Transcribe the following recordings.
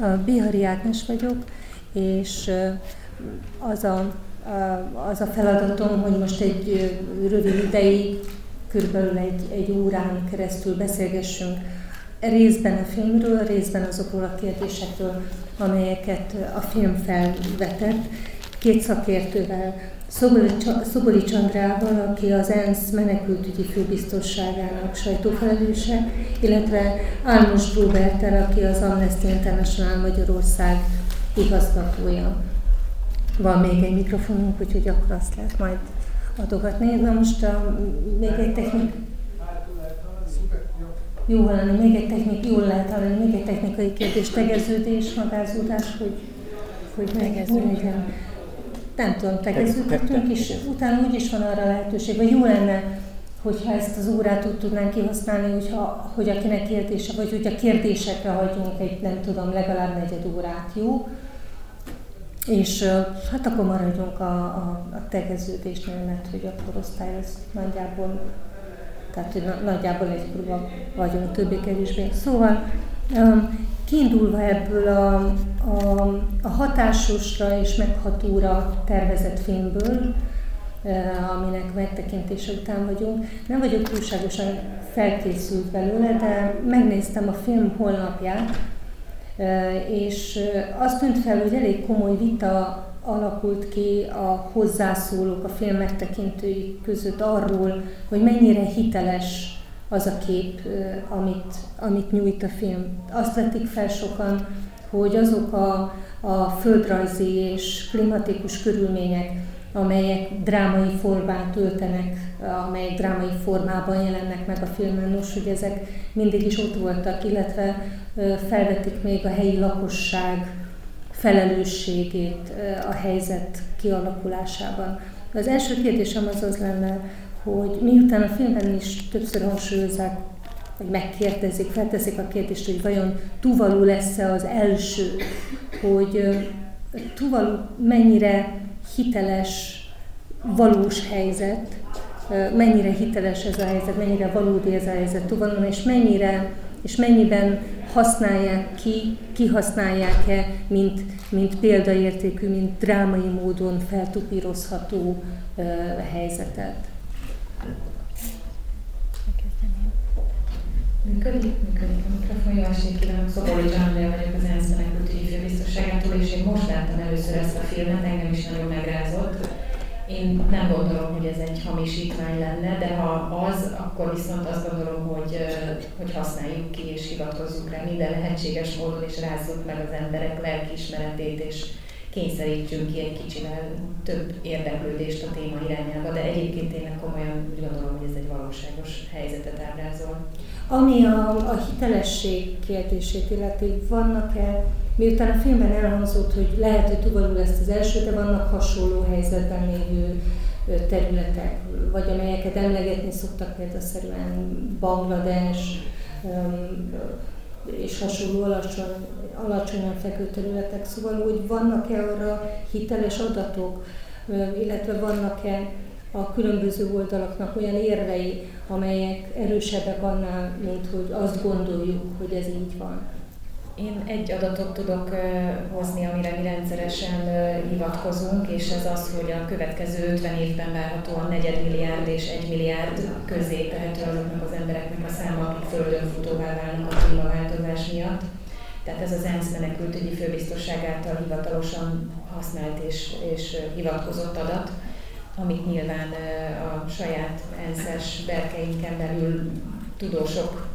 A Bihari Ágnes vagyok, és az a, az a feladatom, hogy most egy rövid ideig, körülbelül egy, egy órán keresztül beszélgessünk részben a filmről, részben azokról a kérdésekről, amelyeket a film felvetett, két szakértővel, Szoboli Csandrával, aki az ENSZ menekültügyi főbiztosságának sajtófelelőse, illetve Álmos Robertel, aki az Amnesty International Magyarország igazgatója. Van még egy mikrofonunk, úgyhogy akkor azt lehet majd adogatni. Na most a, még egy technik... Jó hallani, még egy technik, jól lehet hallani, még egy technikai kérdés, tegeződés, magázódás, hogy, hogy megeződjen nem tudom, tegeződhetünk, és utána úgy is van arra lehetőség, vagy jó lenne, hogyha ezt az órát úgy tudnánk kihasználni, hogyha, hogy akinek kérdése, vagy hogy a kérdésekre hagyjunk egy, nem tudom, legalább negyed órát, jó? És hát akkor maradjunk a, a, a tegeződésnél, mert hogy a korosztály nagyjából, tehát hogy nagyjából egy vagyunk, többé-kevésbé. Szóval Kiindulva ebből a, a, a hatásosra és meghatóra tervezett filmből, aminek megtekintése után vagyunk. Nem vagyok túlságosan felkészült belőle, de megnéztem a film holnapját, és azt tűnt fel, hogy elég komoly vita alakult ki a hozzászólók, a film megtekintői között arról, hogy mennyire hiteles az a kép, amit, amit nyújt a film. Azt vetik fel sokan, hogy azok a, a földrajzi és klimatikus körülmények, amelyek drámai formát öltenek, amelyek drámai formában jelennek meg a filmen, nos, hogy ezek mindig is ott voltak, illetve felvetik még a helyi lakosság felelősségét a helyzet kialakulásában. Az első kérdésem az az lenne, hogy miután a filmben is többször hangsúlyozzák, vagy megkérdezik, felteszik a kérdést, hogy vajon Tuvalu lesz-e az első, hogy Tuvalu mennyire hiteles, valós helyzet, mennyire hiteles ez a helyzet, mennyire valódi ez a helyzet Tuvalun, és mennyire és mennyiben használják ki, kihasználják-e, mint, mint példaértékű, mint drámai módon feltupírozható uh, helyzetet. Működik? Működik a mikrofon. Jó estét kívánok! Szobori Andrea vagyok az ENSZ menekültügyi főbiztosságától, és én most láttam először ezt a filmet, engem is nagyon megrázott. Én nem gondolom, hogy ez egy hamisítmány lenne, de ha az, akkor viszont azt gondolom, hogy, hogy használjuk ki és hivatkozzunk rá minden lehetséges módon, és rázzuk meg az emberek lelkiismeretét, és kényszerítsünk ki egy kicsivel több érdeklődést a téma irányába, de egyébként tényleg komolyan úgy gondolom, hogy ez egy valóságos helyzetet ábrázol. Ami a, a hitelesség kérdését illeti, vannak-e, miután a filmben elhangzott, hogy lehet, hogy Tuvalu lesz az első, de vannak hasonló helyzetben lévő területek, vagy amelyeket emlegetni szoktak példaszerűen Banglades, és hasonló alacsony, alacsonyan fekvő területek. Szóval úgy vannak-e arra hiteles adatok, illetve vannak-e a különböző oldalaknak olyan érvei, amelyek erősebbek annál, mint hogy azt gondoljuk, hogy ez így van. Én egy adatot tudok hozni, amire mi rendszeresen hivatkozunk, és ez az, hogy a következő 50 évben várhatóan negyedmilliárd és egy milliárd közé tehető azoknak az embereknek a száma, akik földön futóvá válnak a klímaváltozás miatt. Tehát ez az ENSZ menekültügyi főbiztosság által hivatalosan használt és, és hivatkozott adat amit nyilván a saját ENSZ-es berkeinken belül tudósok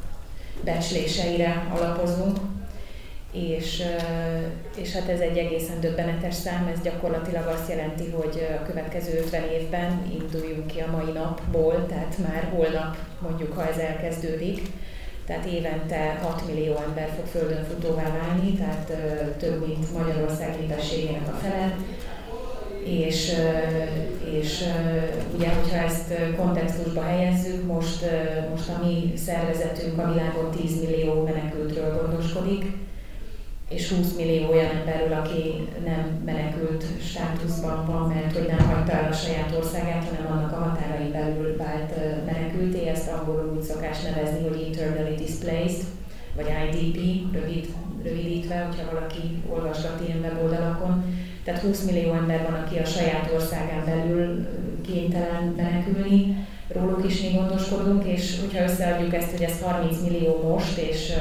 becsléseire alapozunk, és, és hát ez egy egészen döbbenetes szám, ez gyakorlatilag azt jelenti, hogy a következő 50 évben induljunk ki a mai napból, tehát már holnap mondjuk, ha ez elkezdődik, tehát évente 6 millió ember fog földön futóvá válni, tehát több, mint Magyarország népességének a fele, és, és ugye, hogyha ezt kontextusba helyezzük, most, most a mi szervezetünk a világon 10 millió menekültről gondoskodik, és 20 millió olyan emberről, aki nem menekült státuszban van, mert hogy nem hagyta el a saját országát, hanem annak a határai belül vált menekülté, ezt angolul úgy szokás nevezni, hogy internally displaced, vagy IDP, rövid rövidítve, hogyha valaki olvasgat ilyen weboldalakon. Tehát 20 millió ember van, aki a saját országán belül kénytelen menekülni, róluk is mi gondoskodunk, és hogyha összeadjuk ezt, hogy ez 30 millió most, és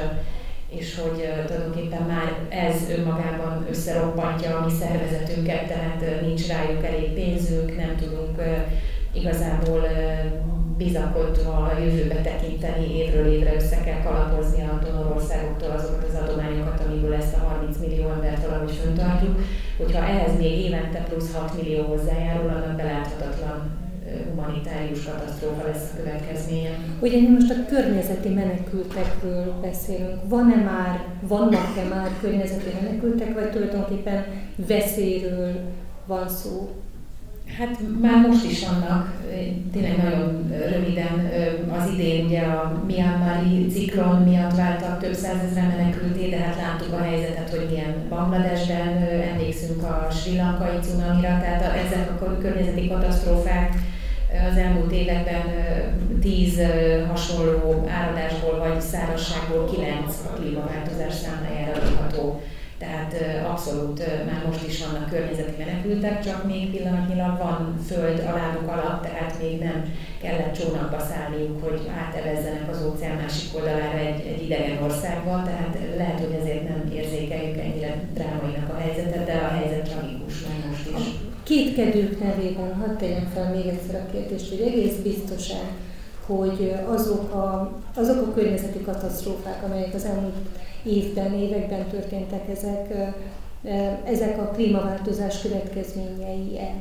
és hogy tulajdonképpen már ez önmagában összerobbantja a mi szervezetünket, tehát nincs rájuk elég pénzünk, nem tudunk igazából bizakodva a jövőbe tekinteni, évről évre össze kell kalapozni a donorországoktól azokat az adományokat, amiből ezt a 30 millió embert valahogy föntartjuk. Hogyha ehhez még évente plusz 6 millió hozzájárul, annak beláthatatlan humanitárius katasztrófa lesz a következménye. Ugye mi most a környezeti menekültekről beszélünk. Van-e már, vannak-e már környezeti menekültek, vagy tulajdonképpen veszélyről van szó? Hát már most is vannak, tényleg nagyon röviden az idén ugye a Myanmari ciklon miatt váltak több százezre menekülté, de hát láttuk a helyzetet, hogy milyen Bangladesben, emlékszünk a sri lankai cunamira, tehát ezek a környezeti katasztrófák az elmúlt években tíz hasonló áradásból vagy szárazságból kilenc a klímaváltozás számlájára adható. Tehát abszolút már most is vannak környezeti menekültek, csak még pillanatnyilag van föld a lábuk alatt, tehát még nem kellett csónakba szállniuk, hogy átevezzenek az óceán másik oldalára egy, egy idegen országba, tehát lehet, hogy ezért nem érzékeljük ennyire drámainak a helyzetet, de a helyzet tragikus már most is. Kétkedők nevében hadd tegyem fel még egyszer a kérdést, hogy egész biztosan, hogy azok a, azok a környezeti katasztrófák, amelyek az elmúlt évben, években történtek ezek, ezek a klímaváltozás következményei-e.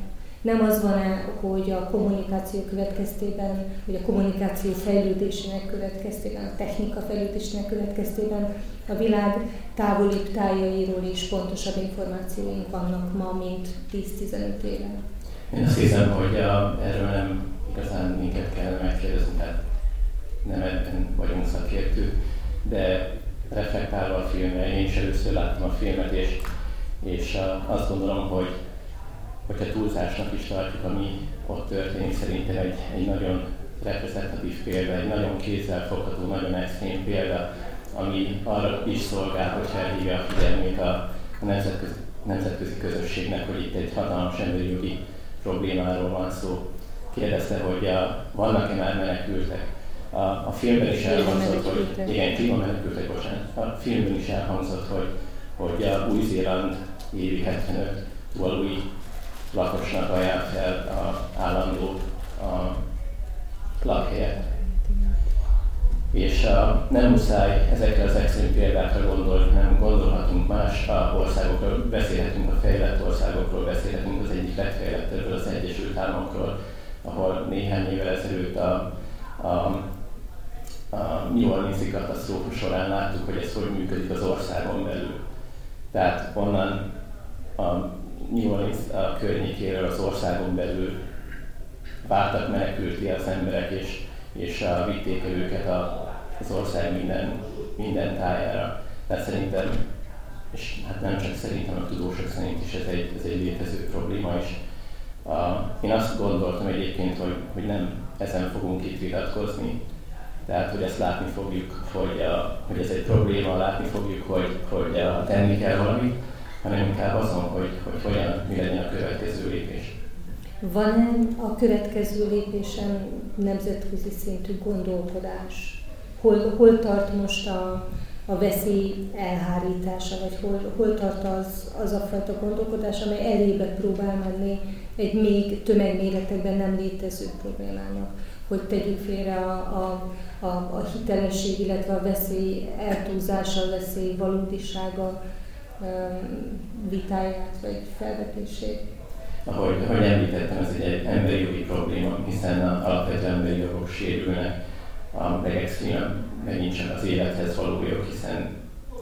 Nem az van -e, hogy a kommunikáció következtében, vagy a kommunikáció fejlődésének következtében, a technika fejlődésének következtében a világ távolibb tájairól is pontosabb információink vannak ma, mint 10-15 éve. Én azt hiszem, hogy a, erről nem igazán minket kell megkérdezni, tehát nem ebben vagyunk szakértők, de reflektálva a filmre, én is először láttam a filmet, és, és azt gondolom, hogy hogyha túlzásnak is tartjuk, ami ott történik, szerintem egy, egy nagyon reprezentatív példa, egy nagyon kézzelfogható, nagyon extrém példa, ami arra is szolgál, hogy felhívja a figyelmét a, a nemzetközi, nemzetközi közösségnek, hogy itt egy hatalmas emberi jogi problémáról van szó. Kérdezte, hogy a, vannak-e már menekültek. A, a filmben is elhangzott, hogy igen, klímamenekültek, bocsánat. A filmben is elhangzott, hogy, hogy a Új-Zéland évi 75 tuvalui lakosnak ajánl fel a állandó a lakhelyet. És a, nem muszáj ezekre az extrém példákra gondolni, nem gondolhatunk más országokról, beszélhetünk a fejlett országokról, beszélhetünk az egyik legfejlettebbről, az Egyesült Államokról, ahol néhány évvel ezelőtt a, a, a New Orleans-i katasztrófa során láttuk, hogy ez hogy működik az országon belül. Tehát onnan a New Orleans a környékéről az országon belül váltak menekülti az emberek, és, és uh, vitték őket a, az ország minden, minden tájára. Tehát szerintem, és hát nem csak szerintem, a tudósok szerint is ez egy, ez egy létező probléma is. Én azt gondoltam egyébként, hogy, hogy nem ezen fogunk itt vitatkozni, tehát, hogy ezt látni fogjuk, hogy, hogy ez egy probléma, látni fogjuk, hogy, hogy uh, tenni kell valamit, hanem inkább azon, hogy, hogy hogyan, mi legyen a következő lépés. Van-e a következő lépésen nemzetközi szintű gondolkodás? Hol, hol tart most a, a veszély elhárítása, vagy hol, hol tart az, az a fajta gondolkodás, amely elébe próbál menni egy még tömegméretekben nem létező problémának, hogy tegyük félre a, a, a, a hitelesség, illetve a veszély eltúlzása, a veszély valódisága vitáját vagy felvetését. Ahogy, ahogy említettem, ez egy, emberi jogi probléma, hiszen alapvető emberi jogok sérülnek, a legextrémebb megint csak az élethez való jog, hiszen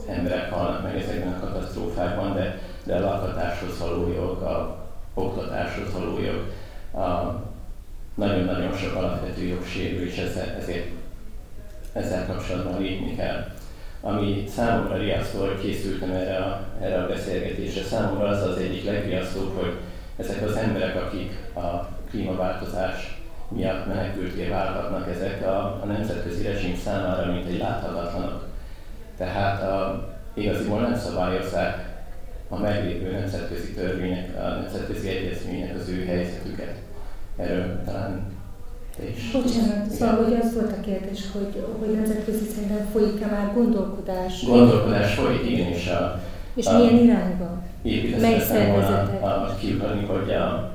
emberek halnak meg ezekben a katasztrófákban, de, de a lakhatáshoz való jog, a oktatáshoz való nagyon-nagyon sok alapvető jog sérül, és ezzel, ezért ezzel kapcsolatban lépni kell ami számomra riasztó, hogy készültem erre a, erre a beszélgetésre. Számomra az az egyik legriasztóbb, hogy ezek az emberek, akik a klímaváltozás miatt menekülté válhatnak, ezek a, a nemzetközi rezsim számára mint egy láthatatlanok. Tehát a, igaziból nem szabályozzák a meglévő nemzetközi törvények, a nemzetközi egyezmények az ő helyzetüket. Erről talán is. Bocsánat, szóval hogy az volt a kérdés, hogy, hogy nemzetközi szinten folyik-e már gondolkodás? Gondolkodás folyik, igen, és a... És a, milyen irányba? Mely szervezetek? A, a, kiutatni, hogy a,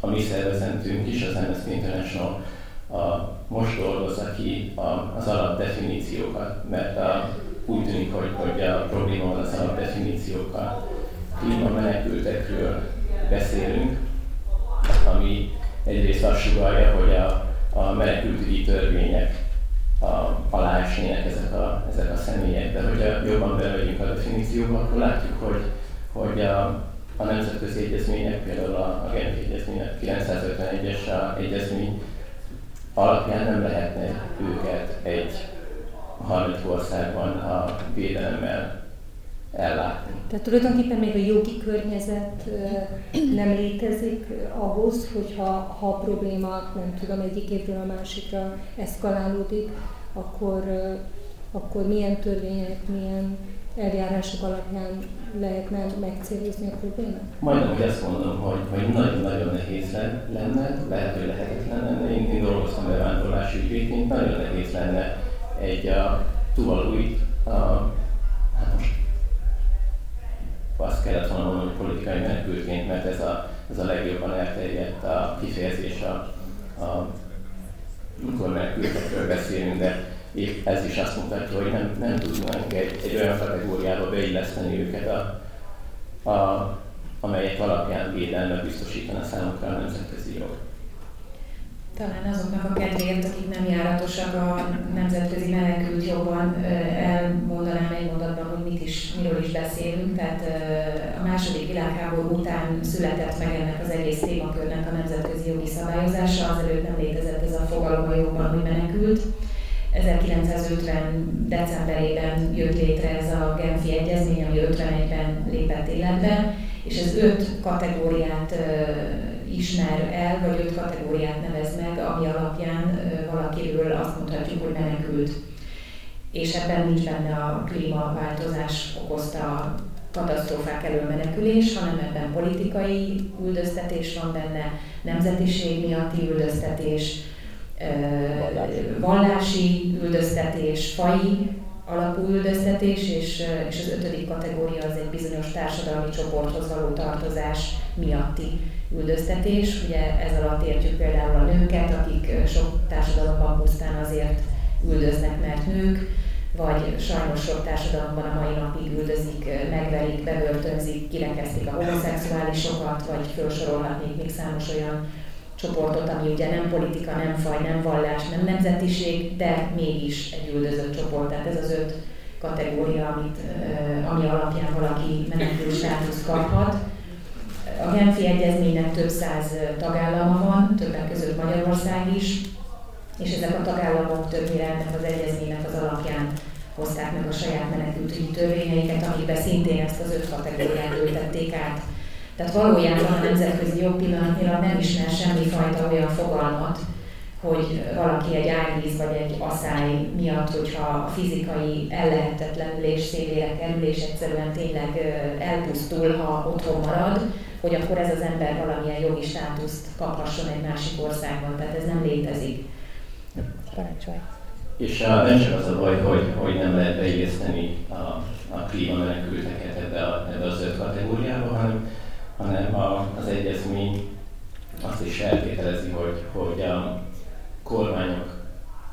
a mi szervezetünk is, az Amnesty International a, most dolgozza ki a, az alapdefiníciókat, mert a, úgy tűnik, hogy, hogy a probléma az alapdefiníciókkal. Klíma menekültekről beszélünk, ami egyrészt azt sugalja, hogy a, a menekültügyi törvények a, aláesnének ezek a, ezek a személyek, de hogyha jobban belevegyünk a definícióba, akkor látjuk, hogy, hogy a, a nemzetközi egyezmények, például a, a Genfi egyezmények 951-es egyezmény alapján nem lehetne őket egy harmadik országban a védelemmel ellátni. Tehát tulajdonképpen még a jogi környezet nem létezik ahhoz, hogyha ha a probléma, nem tudom, egyik évről a másikra eszkalálódik, akkor, akkor milyen törvények, milyen eljárások alapján lehetne megcélozni a problémát? Majdnem hogy azt mondom, hogy, hogy nagyon-nagyon nehéz lenne, lehet, hogy lehetetlen lenne. Én, én dolgoztam bevándorlási ügyvédként, nagyon nehéz lenne egy a Tuvaluit, a, hát most azt kellett volna mondani, hogy politikai menekültként, mert ez a, ez a legjobban elterjedt a kifejezés a, a amikor menekültekről beszélünk, de épp ez is azt mutatja, hogy nem, nem tudnánk egy, egy olyan kategóriába beilleszteni őket, a, a, amelyek alapján védelmet biztosítana számukra a nemzetközi jog. Talán azoknak a kedvéért, akik nem járatosak a nemzetközi menekült jogban, elmondanám egy mondatban, hogy mit is, miről is beszélünk. Tehát a második világháború után született meg ennek az egész témakörnek a nemzetközi jogi szabályozása, azelőtt nem létezett ez a fogalom a jogban, hogy menekült. 1950. decemberében jött létre ez a Genfi Egyezmény, ami 51-ben lépett életbe, és ez öt kategóriát ismer el, vagy öt kategóriát nevez meg, ami alapján valakiről azt mondhatjuk, hogy menekült. És ebben nincs benne a klímaváltozás okozta katasztrófák elől menekülés, hanem ebben politikai üldöztetés van benne, nemzetiség miatti üldöztetés, vallási üldöztetés, fai alapú üldöztetés, és, és az ötödik kategória az egy bizonyos társadalmi csoporthoz való tartozás miatti üldöztetés. Ugye ez alatt értjük például a nőket, akik sok társadalomban pusztán azért üldöznek, mert nők, vagy sajnos sok társadalomban a mai napig üldözik, megverik, bebörtönzik, kirekesztik a homoszexuálisokat, vagy felsorolhatnék még számos olyan csoportot, ami ugye nem politika, nem faj, nem vallás, nem nemzetiség, de mégis egy üldözött csoport. Tehát ez az öt kategória, amit, ami alapján valaki menekült státusz kaphat. Genfi Egyezménynek több száz tagállama van, többek között Magyarország is, és ezek a tagállamok többnyire ennek az egyezménynek az alapján hozták meg a saját menekültügyi törvényeiket, amikbe szintén ezt az öt kategóriát ültették át. Tehát valójában a nemzetközi jog pillanatnyilag nem ismer semmifajta olyan fogalmat, hogy valaki egy árvíz vagy egy asszály miatt, hogyha a fizikai ellehetetlenülés szélére kerül, és egyszerűen tényleg elpusztul, ha otthon marad, hogy akkor ez az ember valamilyen jogi státuszt kaphasson egy másik országban. Tehát ez nem létezik. Parancsolj. És a, nem csak az a baj, hogy, hogy nem lehet beilleszteni a, a klímamenekülteket ebbe, a, ebbe az öt kategóriába, hanem hanem a, az egyezmény azt is feltételezi, hogy, hogy a kormányok,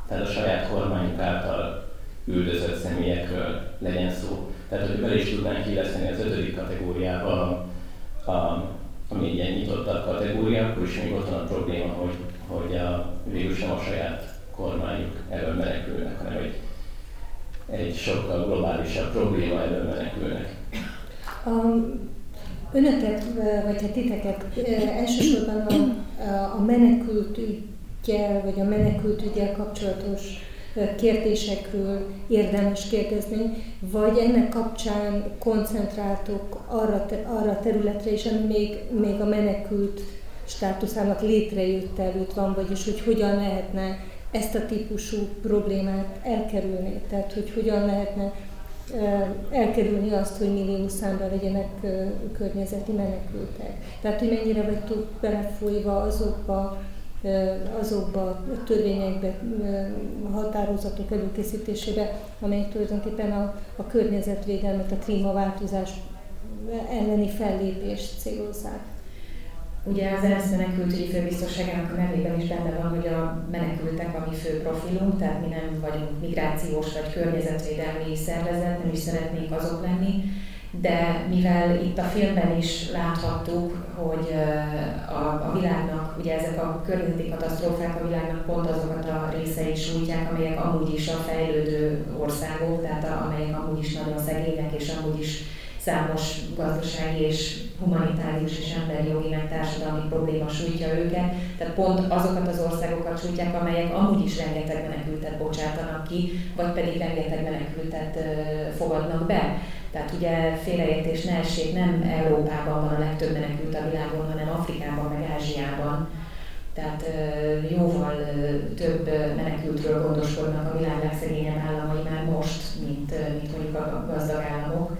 tehát a saját kormányok által üldözött személyekről legyen szó. Tehát, hogy bele is tudnánk illeszteni az ötödik kategóriába, a, ami egy nyitottabb kategória, akkor is még ott van a probléma, hogy, hogy a, végül sem a saját kormányuk elől menekülnek, hanem egy, egy sokkal globálisabb probléma elől menekülnek. Um, Önöket, vagy hát titeket elsősorban a, a menekült ügyel, vagy a menekült ügyel kapcsolatos kérdésekről érdemes kérdezni, vagy ennek kapcsán koncentráltok arra, arra a területre is, ami még, még a menekült státuszának létrejött előtt van, vagyis hogy hogyan lehetne ezt a típusú problémát elkerülni, tehát hogy hogyan lehetne elkerülni azt, hogy millió számra legyenek környezeti menekültek. Tehát, hogy mennyire vagytok belefolyva azokba, azokba a törvényekbe, határozatok előkészítésébe, amelyek tulajdonképpen a, a környezetvédelmet, a klímaváltozás elleni fellépést célozzák. Ugye az ENSZ menekültügyi főbiztosságának a nevében is benne van, hogy a menekültek a mi fő profilunk, tehát mi nem vagyunk migrációs vagy környezetvédelmi szervezet, nem is szeretnénk azok lenni, de mivel itt a filmben is láthattuk, hogy a, a világnak, ugye ezek a környezeti katasztrófák a világnak pont azokat a részei sújtják, amelyek amúgy is a fejlődő országok, tehát a, amelyek amúgy is nagyon szegények, és amúgy is számos gazdasági és humanitárius és emberi jogi meg társadalmi probléma sújtja őket. Tehát pont azokat az országokat sújtják, amelyek amúgy is rengeteg menekültet bocsátanak ki, vagy pedig rengeteg menekültet fogadnak be. Tehát ugye félreértés ne essék, nem Európában van a legtöbb menekült a világon, hanem Afrikában, meg Ázsiában. Tehát jóval több menekültről gondoskodnak a világ legszegényebb államai már most, mint, mint mondjuk a gazdag államok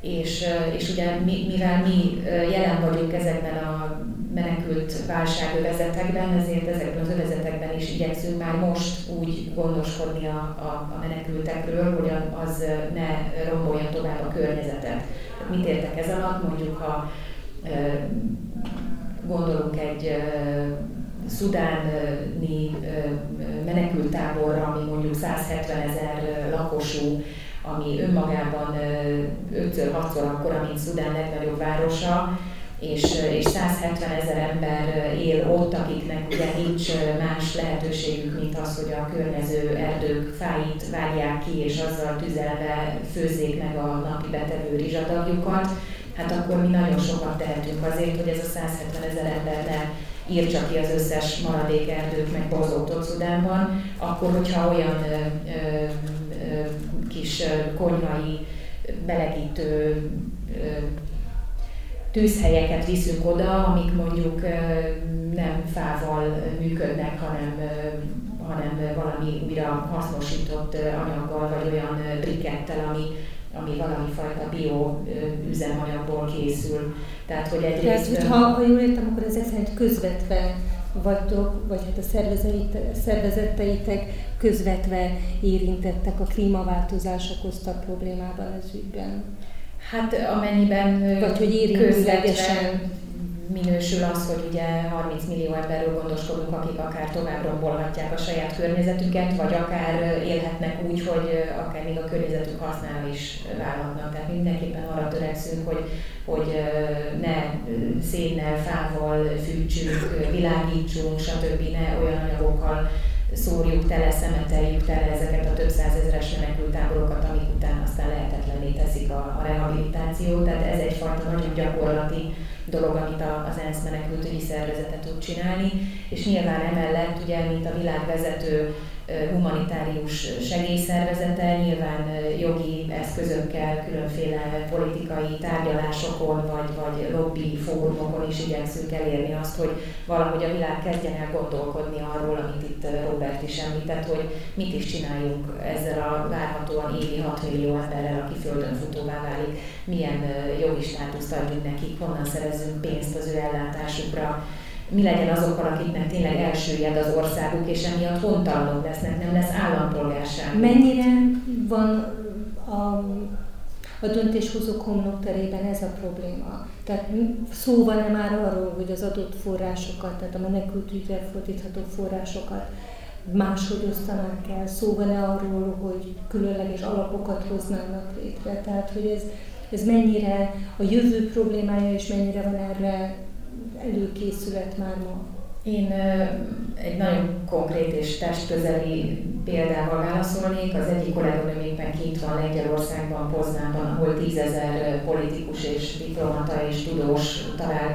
és, és ugye mi, mivel mi jelen vagyunk ezekben a menekült válságövezetekben, ezért ezekben az övezetekben is igyekszünk már most úgy gondoskodni a, a, a menekültekről, hogy az ne rombolja tovább a környezetet. Mit értek ez alatt? Mondjuk, ha gondolunk egy szudáni menekültáborra, ami mondjuk 170 ezer lakosú, ami önmagában 5-6-szor akkora, mint Szudán legnagyobb városa, és, és 170 ezer ember él ott, akiknek ugye nincs más lehetőségük, mint az, hogy a környező erdők fáit vágják ki, és azzal tüzelve főzzék meg a napi betevő rizsadagjukat, hát akkor mi nagyon sokat tehetünk azért, hogy ez a 170 ezer ember ne írtsa ki az összes maradék erdőt, meg bozótot Szudánban, akkor hogyha olyan ö, ö, kis konyhai, melegítő tűzhelyeket viszünk oda, amik mondjuk nem fával működnek, hanem, hanem valami újra hasznosított anyaggal, vagy olyan brikettel, ami, ami valami fajta bio üzemanyagból készül. Tehát, hogy egyrészt... Tehát, ha, ha jól értem, akkor ezek szerint közvetve vagytok, vagy hát a szervezeteitek közvetve érintettek a klímaváltozás okozta problémában ez ügyben? Hát amennyiben vagy hogy közvetve minősül az, hogy ugye 30 millió emberről gondoskodunk, akik akár tovább rombolhatják a saját környezetüket, vagy akár élhetnek úgy, hogy akár még a környezetük hasznára is válhatnak. Tehát mindenképpen arra törekszünk, hogy, hogy ne szénnel, fával fűtsünk, világítsunk, stb. ne olyan anyagokkal szórjuk tele, szemeteljük tele ezeket a több százezeres menekültáborokat, amik után aztán lehetetlenné teszik a, a rehabilitációt. Tehát ez egyfajta nagyon gyakorlati dolog, amit az ENSZ menekültügyi szervezete tud csinálni, és nyilván emellett ugye, mint a világ vezető humanitárius segélyszervezete, nyilván jogi eszközökkel, különféle politikai tárgyalásokon vagy, vagy lobby fórumokon is igyekszünk elérni azt, hogy valahogy a világ kezdjen el gondolkodni arról, amit itt Robert is említett, hogy mit is csináljunk ezzel a várhatóan évi 6 millió emberrel, aki földön futóvá válik, milyen jogi státuszt adjunk nekik, honnan szerezzünk pénzt az ő ellátásukra, mi legyen azokkal, akiknek tényleg elsüllyed az országuk, és emiatt hontalanok lesznek, nem lesz állampolgárság. Mennyire van a, a döntéshozók homlokterében ez a probléma? Tehát szó van-e már arról, hogy az adott forrásokat, tehát a menekültügyre fordítható forrásokat máshogy osztanak el? Szó van-e arról, hogy különleges alapokat hoznának létre? Tehát, hogy ez, ez mennyire a jövő problémája, és mennyire van erre előkészület már ma? Én egy nagyon konkrét és testközeli példával válaszolnék. Az egyik kolléganőm éppen kint van Lengyelországban, Poznában, ahol tízezer politikus és diplomata és tudós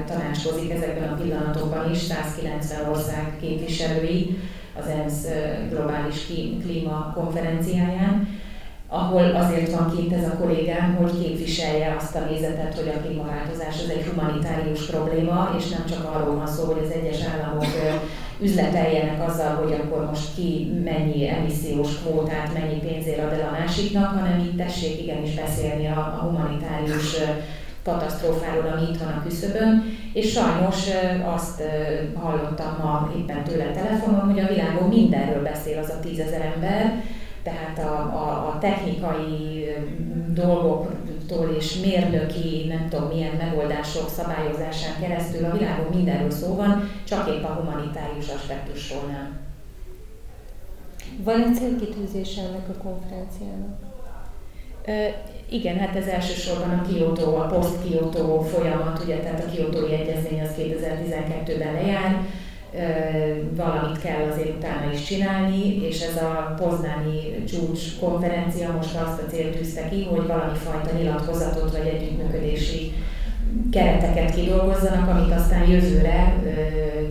tanácskozik ezekben a pillanatokban is, 190 ország képviselői az ENSZ globális klíma konferenciáján ahol azért van kint ez a kollégám, hogy képviselje azt a nézetet, hogy a klímaváltozás az egy humanitárius probléma, és nem csak arról van szó, hogy az egyes államok üzleteljenek azzal, hogy akkor most ki mennyi emissziós kvótát, mennyi pénzért ad el a másiknak, hanem itt tessék igenis beszélni a, humanitárius katasztrófáról, ami itt van a küszöbön, és sajnos azt hallottam ma éppen tőle telefonon, hogy a világon mindenről beszél az a tízezer ember, tehát a, a, a technikai dolgoktól és mérnöki, nem tudom milyen megoldások szabályozásán keresztül a világon mindenről szó van, csak épp a humanitárius aspektusról nem. Van egy célkitűzése ennek a konferenciának? Igen, hát ez elsősorban a Kyoto, a post-Kyoto folyamat, ugye, tehát a Kyoto egyezmény az 2012-ben lejár, valamit kell azért utána is csinálni, és ez a poznáni csúcs konferencia most azt a célt tűzte ki, hogy valami fajta nyilatkozatot vagy együttműködési kereteket kidolgozzanak, amit aztán jövőre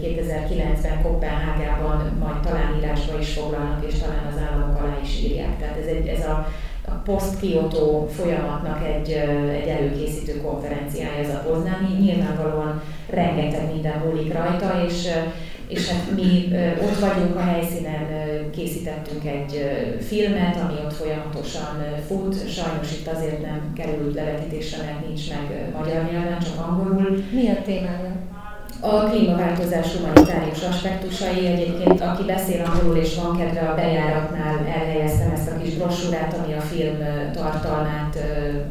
2009-ben Kopenhágában majd talán írásba is foglalnak, és talán az államok alá is írják. Tehát ez, egy, ez a a post-Kyoto folyamatnak egy, egy előkészítő konferenciája ez a Poznani. Nyilvánvalóan rengeteg minden múlik rajta, és, és hát mi ott vagyunk a helyszínen, készítettünk egy filmet, ami ott folyamatosan fut. Sajnos itt azért nem került levetítésre, mert nincs meg magyar nyelven, csak angolul. Mi a témája? A klímaváltozás humanitárius aspektusai egyébként, aki beszél angolul és van kedve a bejáratnál, elhelyeztem ezt a kis brosúrát, ami a film tartalmát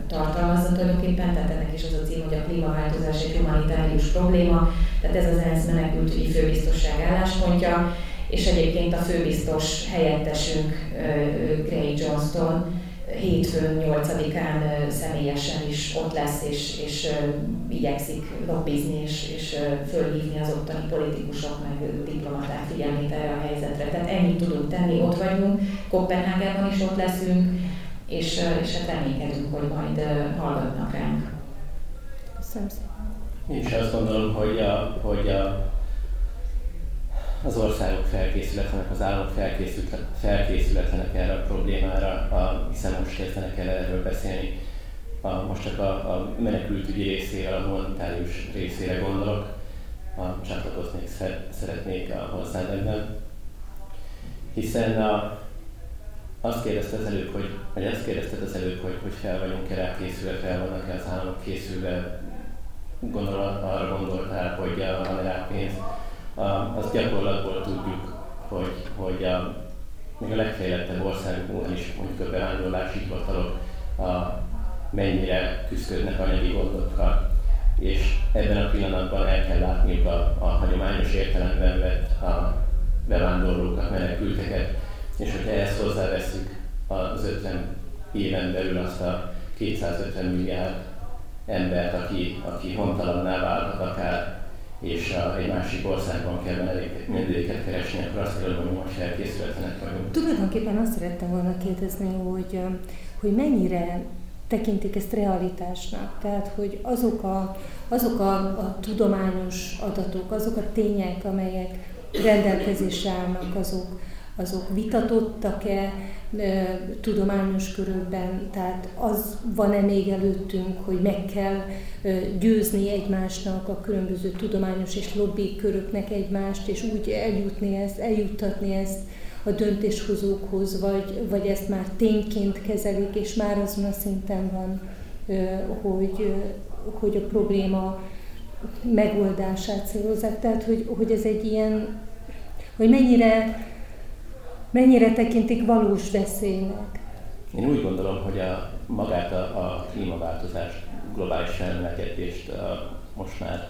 tartalmazza tulajdonképpen, tehát ennek is az a cím, hogy a klímaváltozás egy humanitárius probléma, tehát ez az ENSZ menekültügyi főbiztosság álláspontja, és egyébként a főbiztos helyettesünk Gray Johnston, hétfőn 8-án személyesen is ott lesz, és, és igyekszik lobbizni, és, és fölhívni az ottani politikusok, meg diplomaták figyelmét erre a helyzetre. Tehát ennyit tudunk tenni, ott vagyunk, Kopenhágában is ott leszünk, és, és hát reménykedünk, hogy majd hallgatnak ránk. Köszönöm szépen. Én is azt gondolom, hogy a, hogy a az országok felkészületlenek, az államok felkészületlenek erre a problémára, a, hiszen most kezdenek el erről beszélni. A, most csak a, a menekültügyi részére, a humanitárius részére gondolok, a, csatlakozni szeretnék a hozzád ebben. Hiszen a, azt kérdezte az előbb, hogy, vagy azt kérdezted az előbb, hogy, hogy fel vagyunk-e készülve, fel vannak-e az államok készülve, gondol, arra gondoltál, hogy van-e rá pénz azt gyakorlatból tudjuk, hogy, hogy a, még a legfejlettebb országokban is, mondjuk a bevándorlási hivatalok mennyire küzdködnek anyagi gondokkal. És ebben a pillanatban el kell látniuk a, a hagyományos értelemben vett a bevándorlókat, menekülteket, és hogyha ezt hozzáveszünk az 50 éven belül azt a 250 milliárd embert, aki, aki hontalanná válhat akár és a, egy másik országban kell menedéket keresni, akkor azt kell, hogy most felkészületlenek vagyunk. Tulajdonképpen azt szerettem volna kérdezni, hogy, hogy mennyire tekintik ezt realitásnak, tehát hogy azok a, azok a, a tudományos adatok, azok a tények, amelyek rendelkezésre állnak, azok, azok vitatottak-e tudományos körökben, tehát az van-e még előttünk, hogy meg kell győzni egymásnak a különböző tudományos és lobby köröknek egymást, és úgy eljutni ezt, eljuttatni ezt a döntéshozókhoz, vagy, vagy ezt már tényként kezelik, és már azon a szinten van, hogy, hogy a probléma megoldását célozzák. Tehát, hogy, hogy ez egy ilyen, hogy mennyire mennyire tekintik valós veszélynek? Én úgy gondolom, hogy a, magát a, a klímaváltozás globális felmelegedést a, most már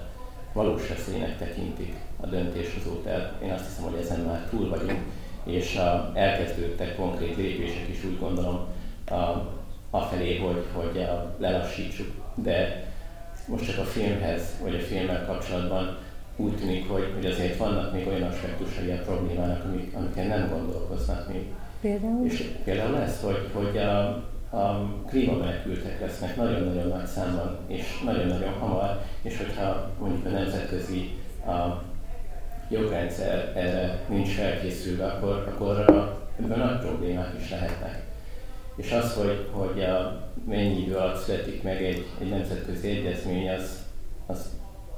valós veszélynek tekintik a döntéshozók. Én azt hiszem, hogy ezen már túl vagyunk, és a, elkezdődtek konkrét lépések is úgy gondolom a, afelé, hogy, hogy a, lelassítsuk. De most csak a filmhez, vagy a filmmel kapcsolatban úgy tűnik, hogy, hogy azért vannak még olyan aspektusai a problémának, amik, amiken nem gondolkoznak még. Például? És például ez, hogy, hogy a, a klímamenekültek lesznek nagyon-nagyon nagy számban, és nagyon-nagyon hamar, és hogyha mondjuk a nemzetközi a jogrendszer erre nincs felkészülve, akkor, akkor ebben nagy problémák is lehetnek. És az, hogy, hogy a, mennyi idő alatt születik meg egy, egy nemzetközi egyezmény, az, az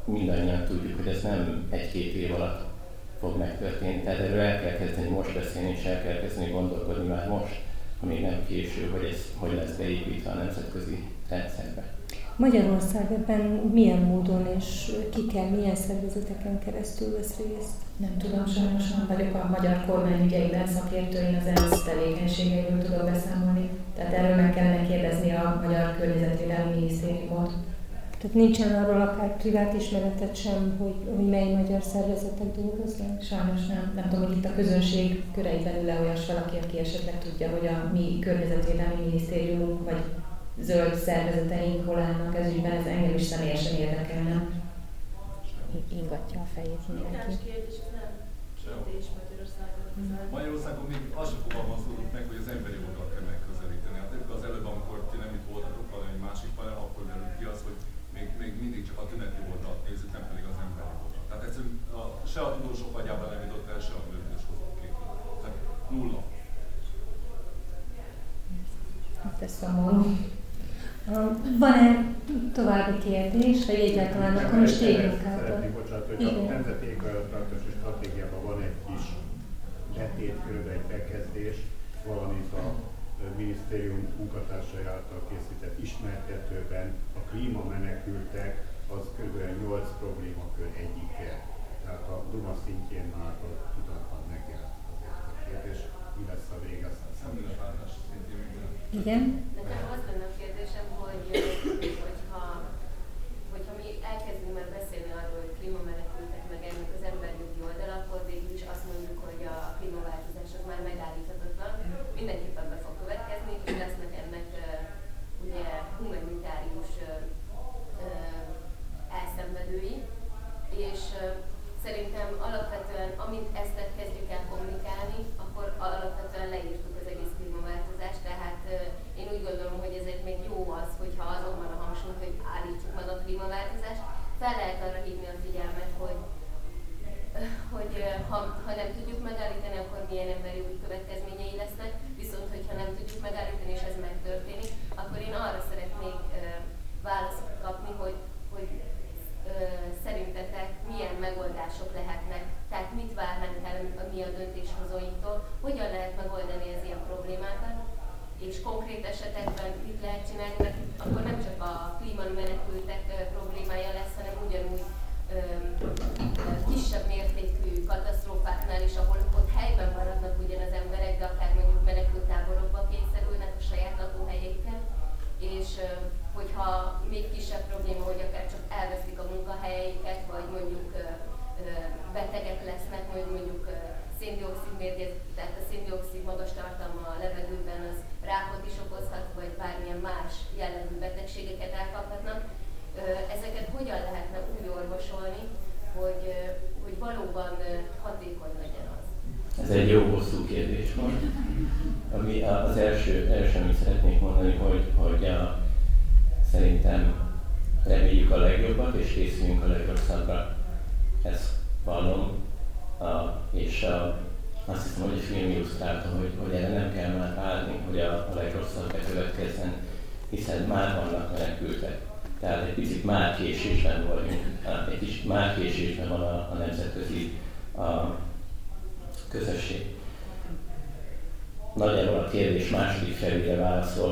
mindannyian tudjuk, hogy ez nem egy-két év alatt fog megtörténni. Tehát erről el kell kezdeni most beszélni, és el kell kezdeni gondolkodni már most, ami nem késő, hogy ez hogy lesz beépítve a nemzetközi rendszerbe. Magyarország ebben milyen módon és kikkel, milyen szervezeteken keresztül vesz részt? Nem tudom, sajnos nem vagyok a magyar kormány ügyeiben szakértő, én az ENSZ tevékenységeiről tudok beszámolni. Tehát erről meg kellene kérdezni a Magyar Környezetvédelmi Minisztériumot. Tehát nincsen arról akár privát ismeretet sem, hogy, hogy mely magyar szervezetek dolgoznak? Sajnos nem. Nem tudom, hogy itt a közönség köreiben ül olyas valaki, aki esetleg tudja, hogy a mi környezetvédelmi minisztériumunk vagy zöld szervezeteink hol állnak ez ügyben, ez engem is személyesen érdekelne. Ingatja a fejét mindenki. Magyarországon még az sem fogalmazódott meg, hogy az emberi jogokat kell megközelíteni. Hát az előbb, amikor ti nem itt voltatok, hanem egy másik panel, akkor derült ki az, hogy még, még mindig csak a tüneti oldalt nézzük, nem pedig az emberi oldalt. Tehát egyszerűen a, se a tudósok agyában nem jutott el, se a bőrödöshozók Tehát nulla. Hát ez szomorú. Van-e további kérdés, vagy egyáltalán akkor most térjünk át? Szeretnék, bocsánat, hogy a Nemzeti Éghajlatváltozási Stratégiában van egy kis letét, körülbelül egy bekezdés, valamint a minisztérium munkatársai által készített ismertetőben a klímamenekültek az kb. 8 problémakör egyike. Tehát a Duma szintjén már tudatban megjelent azért a kérdés, mi lesz a vége, aztán. Igen? Nekem az lenne a kérdésem, hogy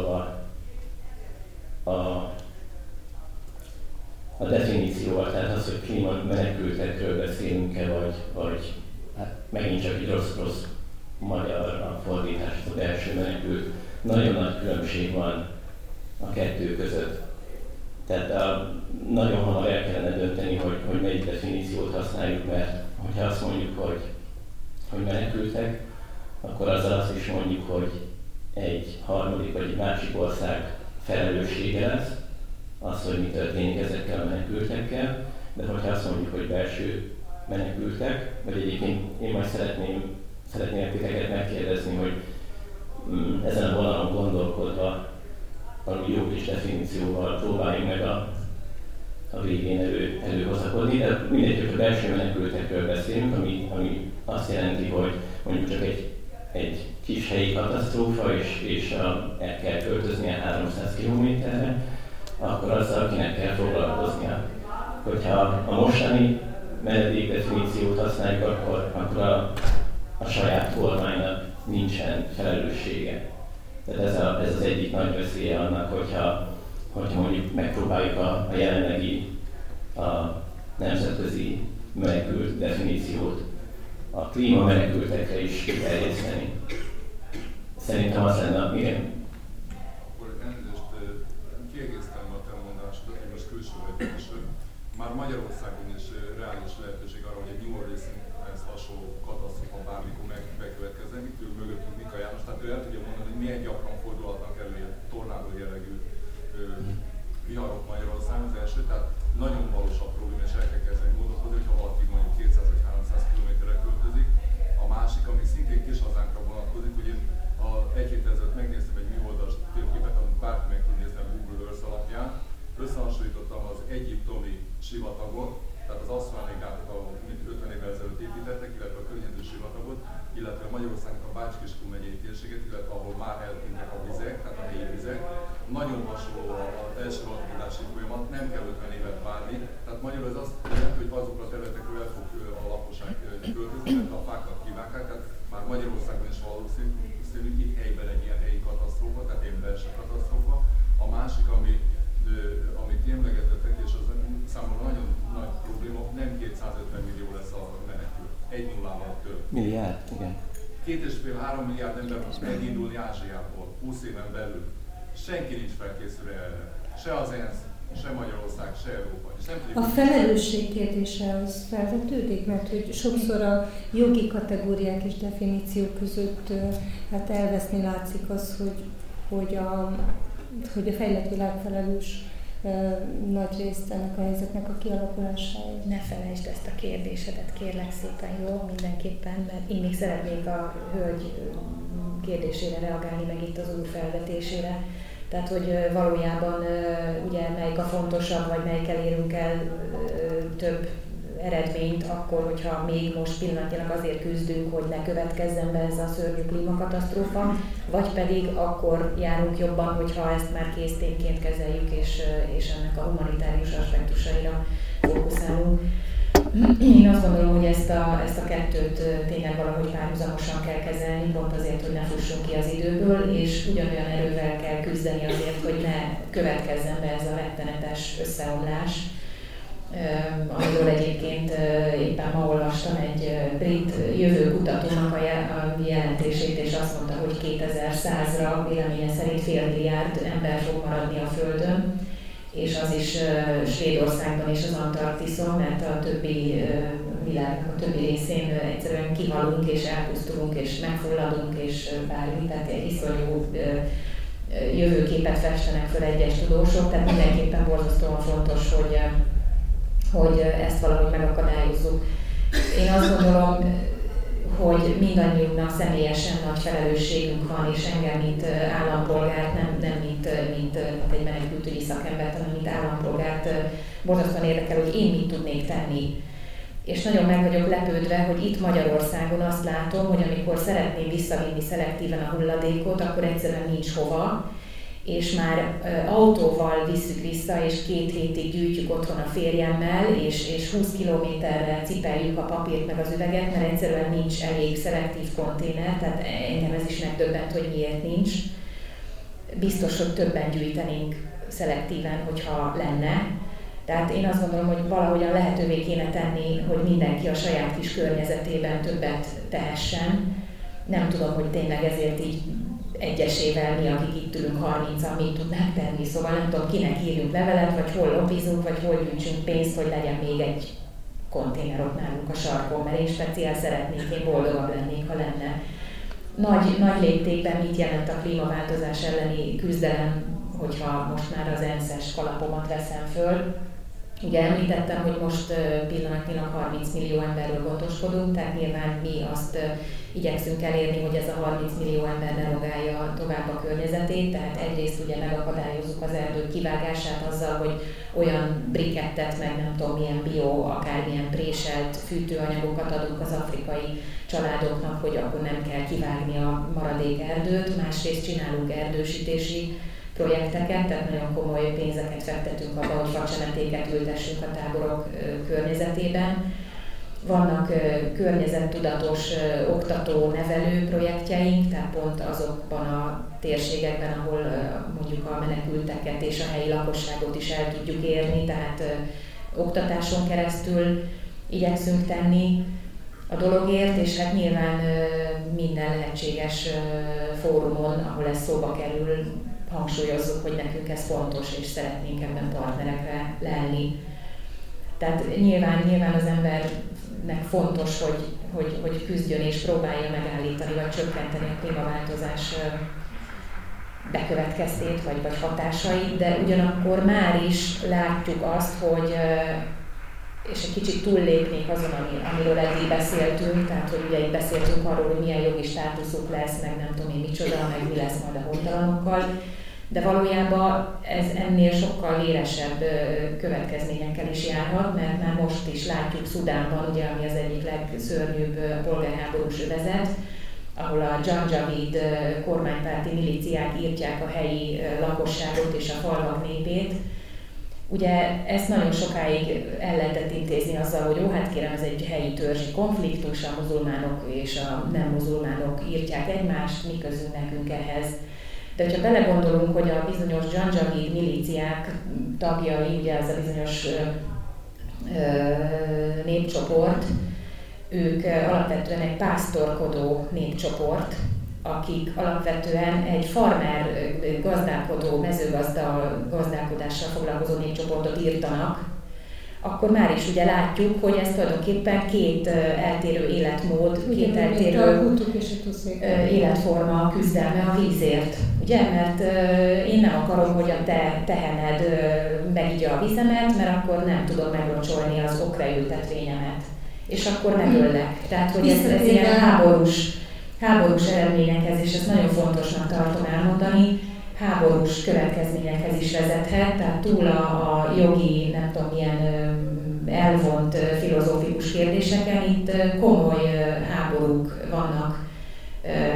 válaszolva, a, a definícióval, tehát az, hogy klíma menekültekről beszélünk-e, vagy, vagy hát megint csak egy rossz-rossz a fordítás, az első menekült. Nagyon nagy különbség van a kettő között. Tehát a, nagyon hamar el kellene dönteni, hogy, hogy melyik definíciót használjuk, mert hogyha azt mondjuk, hogy, hogy menekültek, akkor azzal azt is mondjuk, hogy egy harmadik vagy egy másik ország felelőssége lesz, az, hogy mi történik ezekkel a menekültekkel, de hogyha azt mondjuk, hogy belső menekültek, vagy egyébként én majd szeretném, szeretném titeket megkérdezni, hogy mm, ezen a vonalon gondolkodva valami jó kis definícióval próbáljunk meg a, a végén elő, előhozakodni, de mindegy, hogy a belső menekültekről beszélünk, ami, ami azt jelenti, hogy mondjuk csak egy, egy kis helyi katasztrófa, és, és a, el kell költöznie 300 kilométerre, akkor azzal kinek kell foglalkoznia. Hogyha a mostani menedék definíciót használjuk, akkor, akkor a, a saját kormánynak nincsen felelőssége. Tehát ez, a, ez az egyik nagy veszélye annak, hogyha, hogyha mondjuk megpróbáljuk a, a jelenlegi a nemzetközi menekült definíciót a klíma menekültekre is terjeszteni. Szerintem az lenne a milyen már Magyarországon is reális lehetőség arra, hogy egy New Orleans-hez hasonló katasztrofa bármikor meg, bekövetkezne. Mit ül mögöttünk Mika János? Tehát ő el tudja mondani, hogy milyen gyakran fordulhatnak elő ilyen tornádó jellegű viharok Magyarországon az első. Tehát nagyon valós a probléma, és el kell kezdeni gondolkodni, hogy ha valaki mondjuk 200 vagy 300 km-re költözik. A másik, ami szintén kis hazánkra vonatkozik, hogy én a egy héttel ezelőtt megnéztem egy műholdas térképet, amit bárki meg tud nézni a Google Earth alapján, összehasonlítottam az egyiptomi sivatagot, tehát az aszfáligátot, ahol 50 évvel ezelőtt építettek, illetve a környező sivatagot, illetve Magyarországnak a Bács-Kiskun megyei térséget, illetve ahol már eltűntek a vizek, tehát a helyi vizek. Nagyon hasonló az első alapítási folyamat, nem kell 50 évet várni. Tehát magyarul ez azt jelenti, hogy azokra a területekről el fog a lakosság költözni, mert a fákat kivágták, tehát már Magyarországon is valószínű, itt helyben egy ilyen helyi katasztrófa, tehát egy belső katasztrófa. A másik, ami amit emlegetettek, és az számomra nagyon nagy probléma, nem 250 millió lesz a menekül. Egy nullával több. Milliárd, igen. Két és fél, három milliárd ember fog megindulni Ázsiából 20 éven belül. Senki nincs felkészülve erre. Se az ENSZ, se Magyarország, se Európa. És nem a felelősség kérdése az felvetődik, mert hogy sokszor a jogi kategóriák és definíciók között hát elveszni látszik az, hogy, hogy a hogy a fejlett világ felelős nagy részt ennek a helyzetnek a kialakulásáért. Ne felejtsd ezt a kérdésedet, kérlek szépen, jó, mindenképpen, mert én még szeretnék a hölgy kérdésére reagálni, meg itt az úr felvetésére. Tehát, hogy valójában ugye melyik a fontosabb, vagy melyikkel érünk el több eredményt, akkor, hogyha még most pillanatnyilag azért küzdünk, hogy ne következzen be ez a szörnyű klímakatasztrófa, vagy pedig akkor járunk jobban, hogyha ezt már késztényként kezeljük, és, és ennek a humanitárius aspektusaira fókuszálunk. Én azt gondolom, hogy ezt a, ezt a kettőt tényleg valahogy párhuzamosan kell kezelni, pont azért, hogy ne fussunk ki az időből, és ugyanolyan erővel kell küzdeni azért, hogy ne következzen be ez a rettenetes összeomlás, amiről egyébként éppen ma olvastam egy brit jövőkutatónak a jelentését, és azt mondta, hogy 2100-ra véleménye szerint fél milliárd ember fog maradni a Földön, és az is Svédországban és az Antarktiszon, mert a többi világ a többi részén egyszerűen kihalunk és elpusztulunk és megfulladunk és bármi, tehát egy iszonyú jövőképet festenek föl egyes tudósok, tehát mindenképpen borzasztóan fontos, hogy hogy ezt valahogy megakadályozzuk. Én azt gondolom, hogy mindannyiunknak személyesen nagy felelősségünk van, és engem, mint állampolgárt, nem, nem mint, mint, mint egy menekültügyi szakembert, hanem mint állampolgárt borzasztóan érdekel, hogy én mit tudnék tenni. És nagyon meg vagyok lepődve, hogy itt Magyarországon azt látom, hogy amikor szeretném visszavinni szelektíven a hulladékot, akkor egyszerűen nincs hova, és már autóval visszük vissza, és két hétig gyűjtjük otthon a férjemmel, és, és 20 kilométerre cipeljük a papírt meg az üveget, mert egyszerűen nincs elég szelektív konténer, tehát engem ez is megdöbbent, hogy miért nincs. Biztos, hogy többen gyűjtenénk szelektíven, hogyha lenne. Tehát én azt gondolom, hogy valahogyan lehetővé kéne tenni, hogy mindenki a saját kis környezetében többet tehessen. Nem tudom, hogy tényleg ezért így egyesével mi, akik itt ülünk 30-an, mit tudnánk tenni. Szóval nem tudom, kinek írjunk levelet, vagy hol lobbizunk, vagy hol gyűjtsünk pénzt, hogy legyen még egy konténer ott nálunk a sarkon, mert én speciál szeretnék, én boldogabb lennék, ha lenne. Nagy, nagy léptékben mit jelent a klímaváltozás elleni küzdelem, hogyha most már az ENSZ-es kalapomat veszem föl, Ugye említettem, hogy most pillanatnyilag 30 millió emberről gondoskodunk, tehát nyilván mi azt igyekszünk elérni, hogy ez a 30 millió ember ne rogálja tovább a környezetét, tehát egyrészt ugye megakadályozzuk az erdők kivágását azzal, hogy olyan brikettet, meg nem tudom milyen bio, akármilyen préselt fűtőanyagokat adunk az afrikai családoknak, hogy akkor nem kell kivágni a maradék erdőt, másrészt csinálunk erdősítési projekteket, tehát nagyon komoly pénzeket fektetünk abba, hogy facsemetéket ültessünk a táborok környezetében. vannak környezettudatos oktató-nevelő projektjeink, tehát pont azokban a térségekben, ahol mondjuk a menekülteket és a helyi lakosságot is el tudjuk érni, tehát oktatáson keresztül igyekszünk tenni a dologért, és hát nyilván minden lehetséges fórumon, ahol ez szóba kerül, hangsúlyozzuk, hogy nekünk ez fontos, és szeretnénk ebben partnerekre lenni. Tehát nyilván, nyilván az embernek fontos, hogy, hogy, hogy küzdjön és próbálja megállítani vagy csökkenteni a klímaváltozás bekövetkeztét vagy, vagy hatásait, de ugyanakkor már is látjuk azt, hogy és egy kicsit túllépnék azon, ami, amiről eddig beszéltünk, tehát hogy ugye itt beszéltünk arról, hogy milyen jogi státuszuk lesz, meg nem tudom én micsoda, meg mi lesz majd a hontalanokkal, de valójában ez ennél sokkal élesebb következményekkel is járhat, mert már most is látjuk Szudánban, ugye, ami az egyik legszörnyűbb polgárháborús övezet, ahol a Janjavid kormánypárti milíciák írtják a helyi lakosságot és a falvak népét. Ugye ezt nagyon sokáig el lehetett intézni azzal, hogy jó, hát kérem, ez egy helyi törzsi konfliktus, a muzulmánok és a nem muzulmánok írtják egymást, mi közünk nekünk ehhez. De hogyha belegondolunk, hogy a bizonyos Janjavid milíciák tagjai, ugye ez a bizonyos népcsoport, ők alapvetően egy pásztorkodó népcsoport, akik alapvetően egy farmer gazdálkodó, mezőgazda gazdálkodással foglalkozó népcsoportot írtanak, akkor már is ugye látjuk, hogy ez tulajdonképpen két eltérő életmód, ugye, két eltérő életforma küzdelme a vízért. Ugye, mert én nem akarom, hogy a te tehened megigya a vizemet, mert akkor nem tudom meglocsolni az okraültetvényemet és akkor megöllek. Tehát, hogy ez, ez ilyen háborús, háborús eredményekhez, és ezt nagyon fontosnak tartom elmondani, háborús következményekhez is vezethet, tehát túl a, a jogi, nem tudom milyen elvont filozófikus kérdéseken, itt komoly háborúk vannak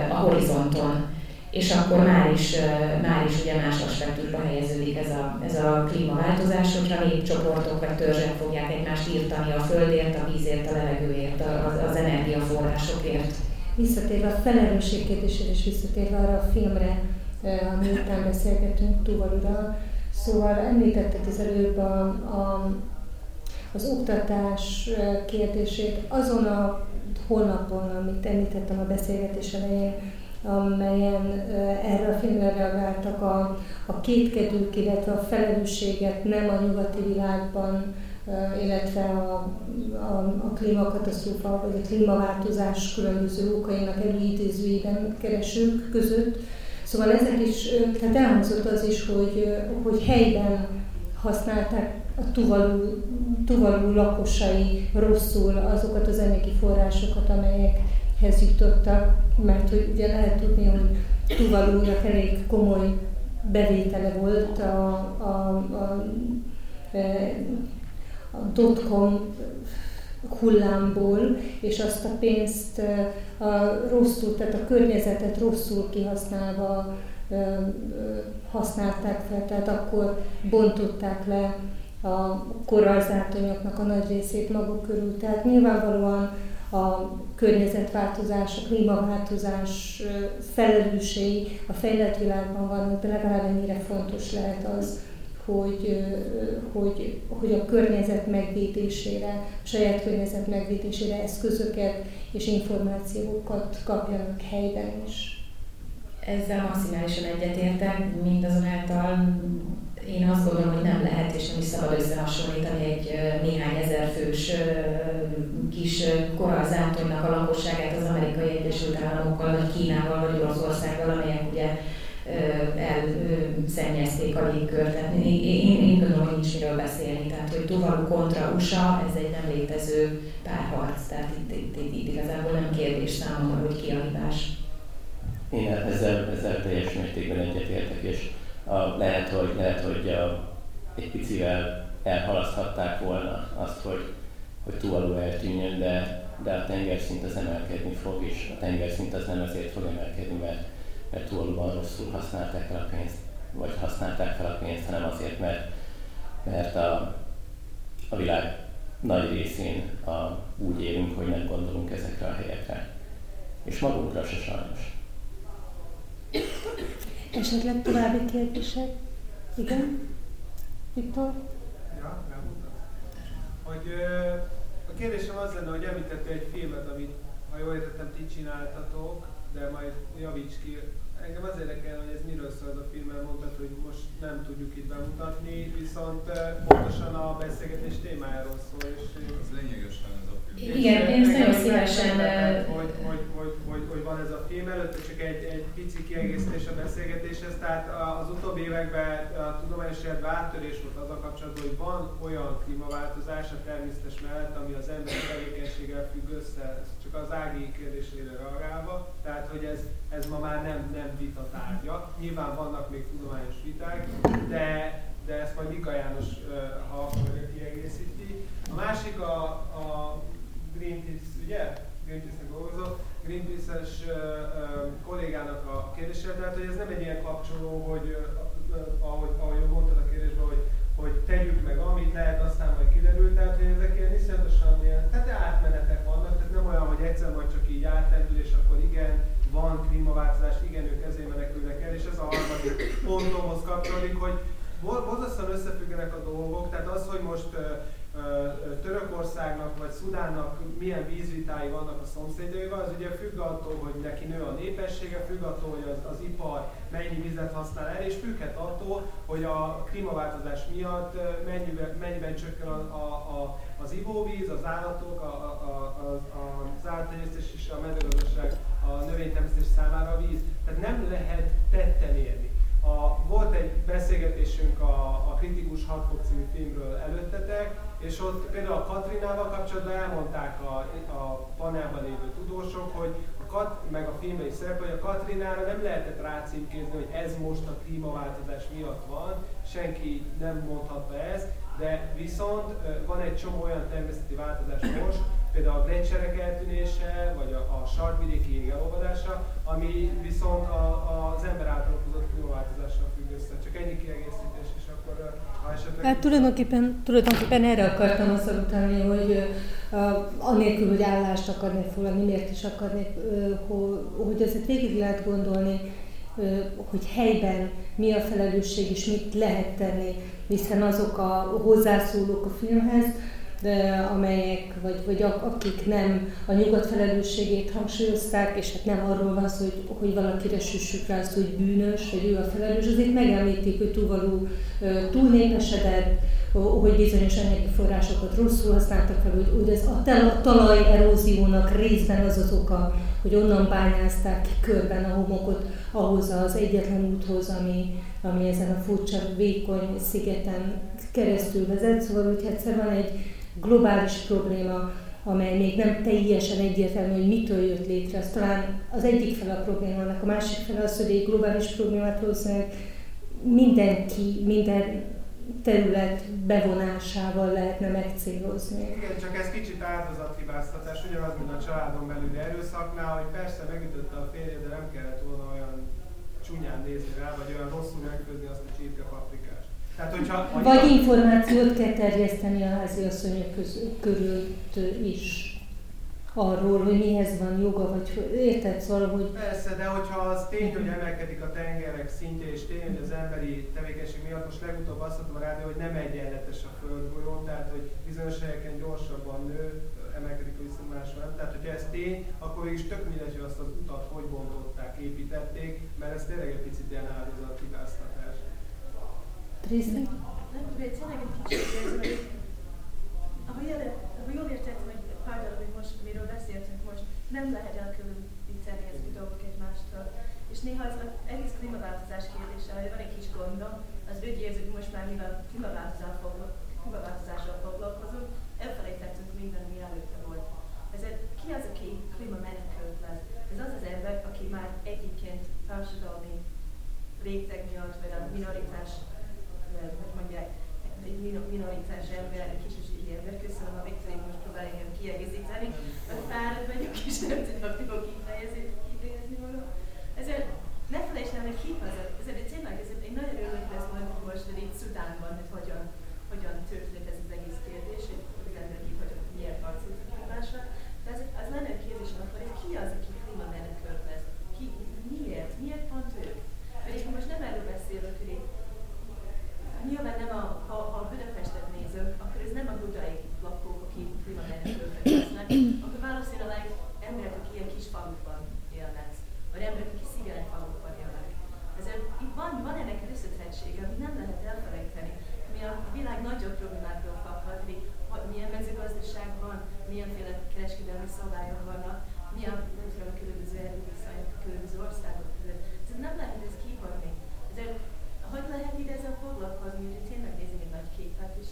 a horizonton és akkor már is, már is ugye más aspektusba helyeződik ez a, ez a klímaváltozás, hogyha népcsoportok vagy törzsek fogják egymást írtani a földért, a vízért, a levegőért, az, az energiaforrásokért. Visszatérve a felelősség kérdésére és visszatérve arra a filmre, ami után beszélgetünk Tuvalural, szóval említetted az előbb a, a, az oktatás kérdését azon a honlapon, amit említettem a beszélgetés elején, amelyen erre a filmre reagáltak a, a kétkedők, illetve a felelősséget nem a nyugati világban, illetve a, a, a klímakatasztrófa vagy a klímaváltozás különböző okainak előidézőiben keresők között. Szóval ezek is, tehát elhangzott az is, hogy, hogy helyben használták a Tuvalu, Tuvalu lakosai rosszul azokat az energiaforrásokat, amelyekhez jutottak, mert hogy ugye lehet tudni, hogy Tuvalúnak elég komoly bevétele volt a, a, a, e, a dotcom hullámból, és azt a pénzt a rosszul, tehát a környezetet rosszul kihasználva használták fel, tehát akkor bontották le a korallzátonyoknak a nagy részét maguk körül. Tehát nyilvánvalóan a környezetváltozás, a klímaváltozás felelősei a fejlett világban vannak, de legalább ennyire fontos lehet az, hogy, hogy, hogy a környezet megvédésére, a saját környezet megvédésére eszközöket és információkat kapjanak helyben is. Ezzel maximálisan egyetértek, mindazonáltal én azt gondolom, hogy nem lehet és nem is szabad összehasonlítani egy néhány ezer fős kis korallzátonynak a lakosságát az Amerikai Egyesült Államokkal, vagy Kínával, vagy Oroszországgal, amelyek ugye elszennyezték a légkört. Tehát én, én, én gondolom, nincs miről beszélni. Tehát, hogy Tuvalu kontra USA, ez egy nem létező párharc. Tehát itt, itt, itt, itt igazából nem kérdés számomra, hogy ki a hibás. Én ezzel, ezzel teljes mértékben egyetértek, és a, lehet, hogy, lehet, hogy a, egy picivel elhalaszthatták volna azt, hogy, hogy túlalú eltűnjön, de, de a tengerszint az emelkedni fog, és a tengerszint az nem azért fog emelkedni, mert, mert túlalúban rosszul használták fel a pénzt, vagy használták fel a pénzt, hanem azért, mert, mert a, a világ nagy részén a, úgy élünk, hogy nem gondolunk ezekre a helyekre. És magunkra se sajnos. Esetleg további kérdések? Igen? Viktor? Ja, Hogy a kérdésem az lenne, hogy említette egy filmet, amit, ha jól értettem, ti csináltatok, de majd javíts Engem az érdekel, hogy ez miről szól a film, mert mondtad, hogy most nem tudjuk itt bemutatni, viszont eh, pontosan a beszélgetés témájáról szól. És ez lényegesen ez a film. Igen, én nagyon szívesen... Eh, hogy, hogy, hogy, hogy, hogy, van ez a film előtte, csak egy, egy pici kiegészítés a beszélgetéshez. Tehát az utóbbi években a tudományos életben áttörés volt az a kapcsolatban, hogy van olyan klímaváltozás a természetes mellett, ami az ember tevékenységgel függ össze. Ez csak az Ági kérdésére reagálva. Tehát, hogy ez, ez ma már nem, nem vita tárgya. Nyilván vannak még tudományos viták, de, de ezt majd Mika János, ha kiegészíti. A másik a, a Greenpeace, ugye? Greenpeace-nek dolgozó, Greenpeace-es kollégának a kérdése, tehát hogy ez nem egy ilyen kapcsoló, hogy ahogy, ahogy mondtad a kérdésben, hogy, hogy tegyük meg amit lehet, aztán majd kiderül, tehát hogy ezek ilyen iszonyatosan ilyen, tehát átmenetek vannak, tehát nem olyan, hogy egyszer majd csak így átlendül, és akkor igen, van klímaváltozás, igen, ők ezért menekülnek el, és ez a harmadik pontomhoz kapcsolódik, hogy borzasztóan összefüggenek a dolgok, tehát az, hogy most Törökországnak vagy Szudánnak milyen vízvitái vannak a szomszédjaival, az ugye függ attól, hogy neki nő a népessége, függ attól, hogy az, az ipar mennyi vizet használ el, és függhet attól, hogy a klímaváltozás miatt mennyiben, mennyiben csökken a, a, a, az ivóvíz, az állatok, a, a, a, az állattenyésztés és a mezőgazdaság, a növénytermesztés számára a víz. Tehát nem lehet tetten érni. A, volt egy beszélgetésünk a, a Kritikus Hatfok című filmről előttetek, és ott például a Katrinával kapcsolatban elmondták a, a panelban lévő tudósok, hogy a Kat, meg a filmben is szerepel, hogy a Katrinára nem lehetett rácímkézni, hogy ez most a klímaváltozás miatt van, senki nem mondhatta ezt, de viszont van egy csomó olyan természeti változás most, például a gletszerek eltűnése, vagy a, a sarkvidéki elolvadása, ami viszont a, a, az ember által okozott klímaváltozással függ össze. Csak ennyi kiegészítés, és akkor ha esetleg... Hát tulajdonképpen, tulajdonképpen erre akartam azt utáni, hogy uh, anélkül, hogy állást akarnék foglalni, miért is akarnék, uh, hogy azért végig lehet gondolni, hogy helyben mi a felelősség és mit lehet tenni, hiszen azok a hozzászólók a filmhez, amelyek, vagy, vagy akik nem a nyugat felelősségét hangsúlyozták, és hát nem arról van szó, hogy, hogy valakire süssük rá azt, hogy bűnös, vagy ő a felelős, azért megemlítik, hogy túlvaló túlnépesedett, hogy bizonyos anyagi forrásokat rosszul használtak fel, hogy, hogy ez a talaj eróziónak részben az az oka, hogy onnan bányázták ki körben a homokot ahhoz az egyetlen úthoz, ami, ami ezen a furcsa, vékony szigeten keresztül vezet. Szóval, hogy egyszer van egy globális probléma, amely még nem teljesen egyértelmű, hogy mitől jött létre. Az talán az egyik fel a problémának, a másik fel az, hogy egy globális problémát valószínűleg mindenki, minden terület bevonásával lehetne megcélozni. Igen, csak ez kicsit áldozathibáztatás, ugyanaz, mint a családon belüli erőszaknál, hogy persze megütötte a férje, de nem kellett volna olyan csúnyán nézni rá, vagy olyan rosszul megfőzni azt a csirke paprikást. Tehát, hogyha, vagy információt kell terjeszteni a háziasszonyok körült is arról, hogy mihez van joga, vagy érted szóval, hogy... Persze, de hogyha az tény, hogy emelkedik a tengerek szintje, és tény, hogy az emberi tevékenység miatt most legutóbb azt mondtam a rádió, hogy nem egyenletes a földgolyón, tehát hogy bizonyos helyeken gyorsabban nő, emelkedik viszont máshol nem. Tehát, hogyha ez tény, akkor is tök mindegy, hogy azt az utat hogy bontották, építették, mert ez tényleg egy picit ilyen áldozat hibáztatás. Triszi? Nem tudom, tényleg egy kicsit érzem, hogy ahogy jól értettem, pár darabig most, miről beszéltünk most, nem lehet elkülöníteni ezek a dolgok egymástól. És néha az egész klímaváltozás kérdése, hogy van egy kis gondom, az úgy érzi, hogy most már mivel klímaváltozással foglalkozunk, elfelejtettünk minden, mi előtte volt. Ezért ki az, aki klímamenekült lesz? Ez az az ember, aki már egyébként társadalmi réteg miatt, vagy a minoritás, hogy mondják, egy minoritás ember, egy köszönöm a Viktorik, most próbálja kiegészíteni, mert fáradt vagyok, és nem tudok tudok kifejezni, kifejezni magam. Ezért ne felejtsd el, hogy kik az, ezért tényleg ezért én nagyon örülök lesz majd most, hogy itt Szudánban, hogy hogyan, hogyan történt ez az egész kérdés, hogy az ember milyenféle kereskedelmi szabályok vannak, milyen nem tudom, a különböző erőviszonyok a különböző országok között. Ez nem lehet ezt kihagyni. Ezért, hogy lehet ide ezzel foglalkozni, hogy tényleg nézni egy nagy képet, és,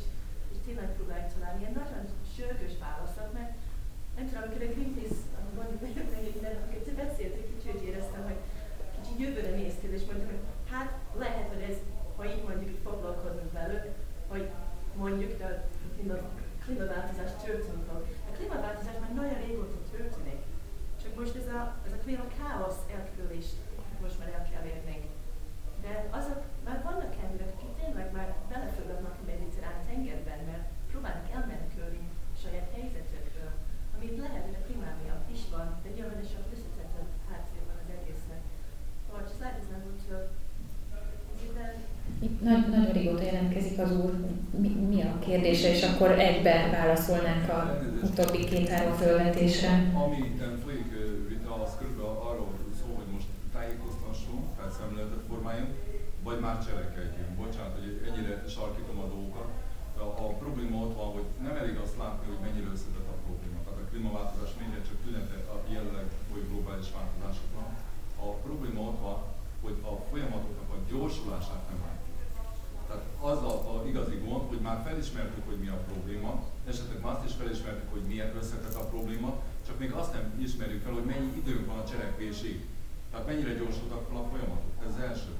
és tényleg próbáljuk találni ilyen nagyon sürgős válaszok, mert nem tudom, amikor a Greenpeace, mondjuk minden, amikor beszéltük, kicsit éreztem, hogy kicsit jövőre néztél, és mondtam, hogy hát lehet, hogy ez, ha így mondjuk így foglalkozunk velük, hogy mondjuk, de a klímaváltozás történik fog. A klímaváltozás már nagyon régóta történik. Csak most ez a, ez a klíma káosz elkerülés most már el kell érnünk. De azok már vannak emberek, akik tényleg már belefoglalnak a mediterrán tengerben, mert próbálnak elmenekülni a saját helyzetükről, amit lehet, hogy a klímá miatt is van, de nyilván is a összetettebb háttér van az egésznek. Vagy slide ez nem úgy, hogy nagy, nagyon régóta jelentkezik az úr, mi, mi a kérdése, és akkor egybe válaszolnánk a utóbbi két-három fölvetésre. Ami itt folyik vita, az körülbelül arról szó, hogy most tájékoztassunk, tehát szemléletet formáljunk, vagy már cselekedjünk. Bocsánat, hogy ennyire sarkítom a dolgokat. A, a probléma ott van, hogy nem elég azt látni, hogy mennyire összetett a probléma. Tehát a klímaváltozás minden csak tünete a jelenleg folyó globális változásoknak. A probléma ott van, hogy a folyamatoknak a gyorsulását nem látjuk. Tehát az a, a igazi gond, hogy már felismertük, hogy mi a probléma, esetleg már azt is felismertük, hogy milyen összetett a probléma, csak még azt nem ismerjük fel, hogy mennyi időnk van a cselekvésig. Tehát mennyire gyorsultak fel a folyamatok. Ez az első.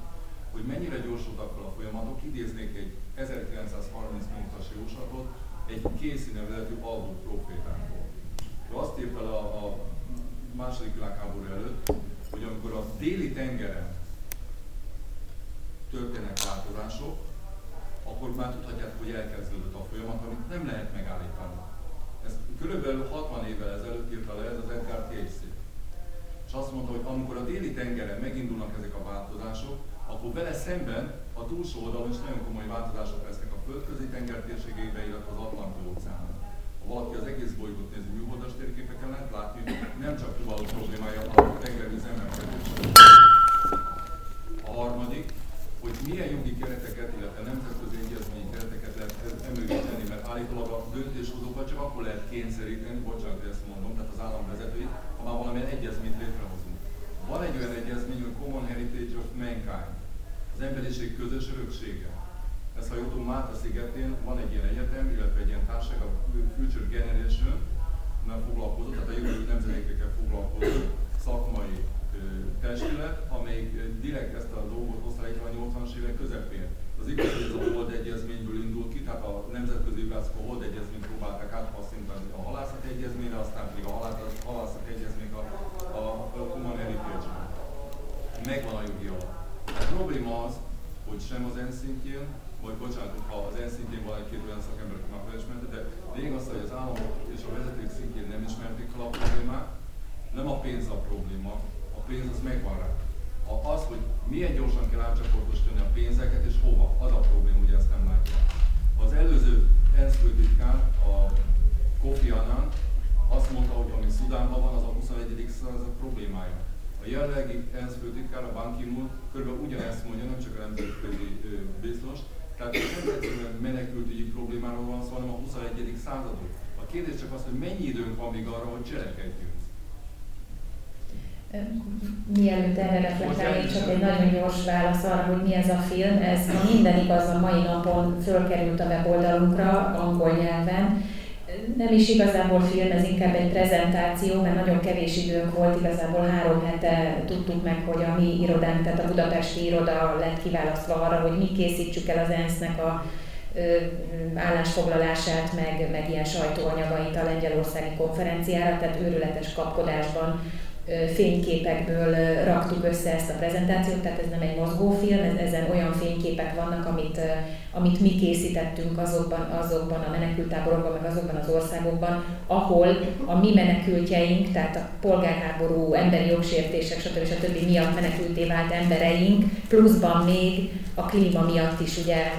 Hogy mennyire gyorsultak fel a folyamatok, idéznék egy 1930 minutas jóslatot egy Casey nevezetű Albut profétánkból. Ő azt írta a, a második világháború előtt, hogy amikor a déli tengeren történnek változások, akkor már tudhatjátok, hogy elkezdődött a folyamat, amit nem lehet megállítani. Ezt körülbelül 60 évvel ezelőtt írta le ez az Edgar Casey. És azt mondta, hogy amikor a déli tengeren megindulnak ezek a változások, akkor vele szemben a túlsó oldalon is nagyon komoly változások lesznek a földközi tenger térségébe, illetve az Atlanti óceánon. Ha valaki az egész bolygót nézi műholdas térképeken, lehet látni, nem csak Tuvalu problémája a tengervíz emelkedés. A harmadik, hogy milyen jogi kereteket, illetve nemzetközi egyezményi kereteket lehet emögé tenni, mert állítólag a döntéshozókat csak akkor lehet kényszeríteni, bocsánat, hogy ezt mondom, tehát az állam vezetőit, ha már valamilyen egyezményt létrehozunk. Van egy olyan egyezmény, hogy Common Heritage of Mankind, az emberiség közös öröksége. Ezt ha jól tudom, Málta szigetén van egy ilyen egyetem, illetve egy ilyen társaság, a Future Generation, nem foglalkozó, tehát a jövő nemzedékekkel foglalkozó szakmai testület, amelyik direkt ezt a dolgot hozta létre a 80-as évek közepén. Az igaz, hogy ez a Hold egyezményből indult ki, tehát a nemzetközi jogászok a Hold egyezményt próbálták átpasszintani a halászati egyezményre, aztán pedig a halászati egyezmény a, a, a Human Heritage-re. Megvan a jogi. A probléma az, hogy sem az ENSZ szintjén, vagy bocsánat, ha az ENSZ szintjén van egy-két olyan szakember, aki már felismerte, de lényeg az, hogy az államok és a vezetők szintjén nem ismerték fel a problémát, nem a pénz a probléma, pénz az megvan rá. A, az, hogy milyen gyorsan kell átcsoportosítani a pénzeket és hova, az a probléma, hogy ezt nem látja. Az előző ENSZ főtitkár, a Kofi Annan azt mondta, hogy ami Szudánban van, az a 21. század problémája. A jelenlegi ENSZ főtitkár, a Ban Ki-moon körülbelül ugyanezt mondja, nem csak a nemzetközi biztos, tehát nem egyszerűen menekültügyi problémáról van szó, hanem a 21. századok. A kérdés csak az, hogy mennyi időnk van még arra, hogy cselekedjünk mielőtt erre reflektálni, csak egy nagyon gyors válasz arra, hogy mi ez a film. Ez, ha minden igaz, a mai napon fölkerült a weboldalunkra angol nyelven. Nem is igazából film, ez inkább egy prezentáció, mert nagyon kevés időnk volt, igazából három hete tudtuk meg, hogy a mi irodánk, tehát a budapesti iroda lett kiválasztva arra, hogy mi készítsük el az ENSZ-nek a állásfoglalását, meg, meg ilyen sajtóanyagait a lengyelországi konferenciára, tehát őrületes kapkodásban fényképekből raktuk össze ezt a prezentációt, tehát ez nem egy mozgófilm, ez, ezen olyan fényképek vannak, amit, amit mi készítettünk azokban, azokban a menekültáborokban, meg azokban az országokban, ahol a mi menekültjeink, tehát a polgárháború, emberi jogsértések, stb. stb. miatt menekülté vált embereink, pluszban még a klíma miatt is ugye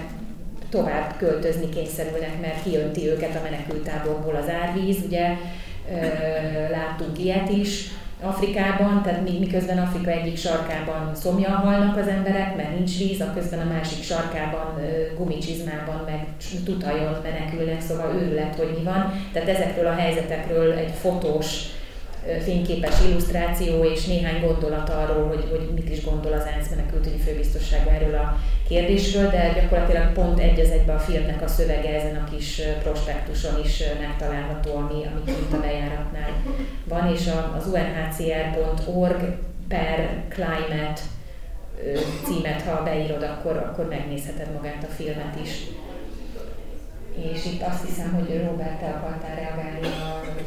tovább költözni kényszerülnek, mert kiönti őket a menekültáborból az árvíz, ugye láttunk ilyet is, Afrikában, tehát miközben Afrika egyik sarkában szomjan halnak az emberek, mert nincs víz, a közben a másik sarkában gumicsizmában meg tutajon menekülnek, szóval őrület, hogy mi van. Tehát ezekről a helyzetekről egy fotós fényképes illusztráció és néhány gondolat arról, hogy, hogy mit is gondol az ENSZ menekültügyi főbiztosság erről a kérdésről, de gyakorlatilag pont egy az egybe a filmnek a szövege ezen a kis prospektuson is megtalálható, ami, ami kint a bejáratnál van, és az unhcr.org per climate címet, ha beírod, akkor, akkor megnézheted magát a filmet is. És itt azt hiszem, hogy Robert, te akartál reagálni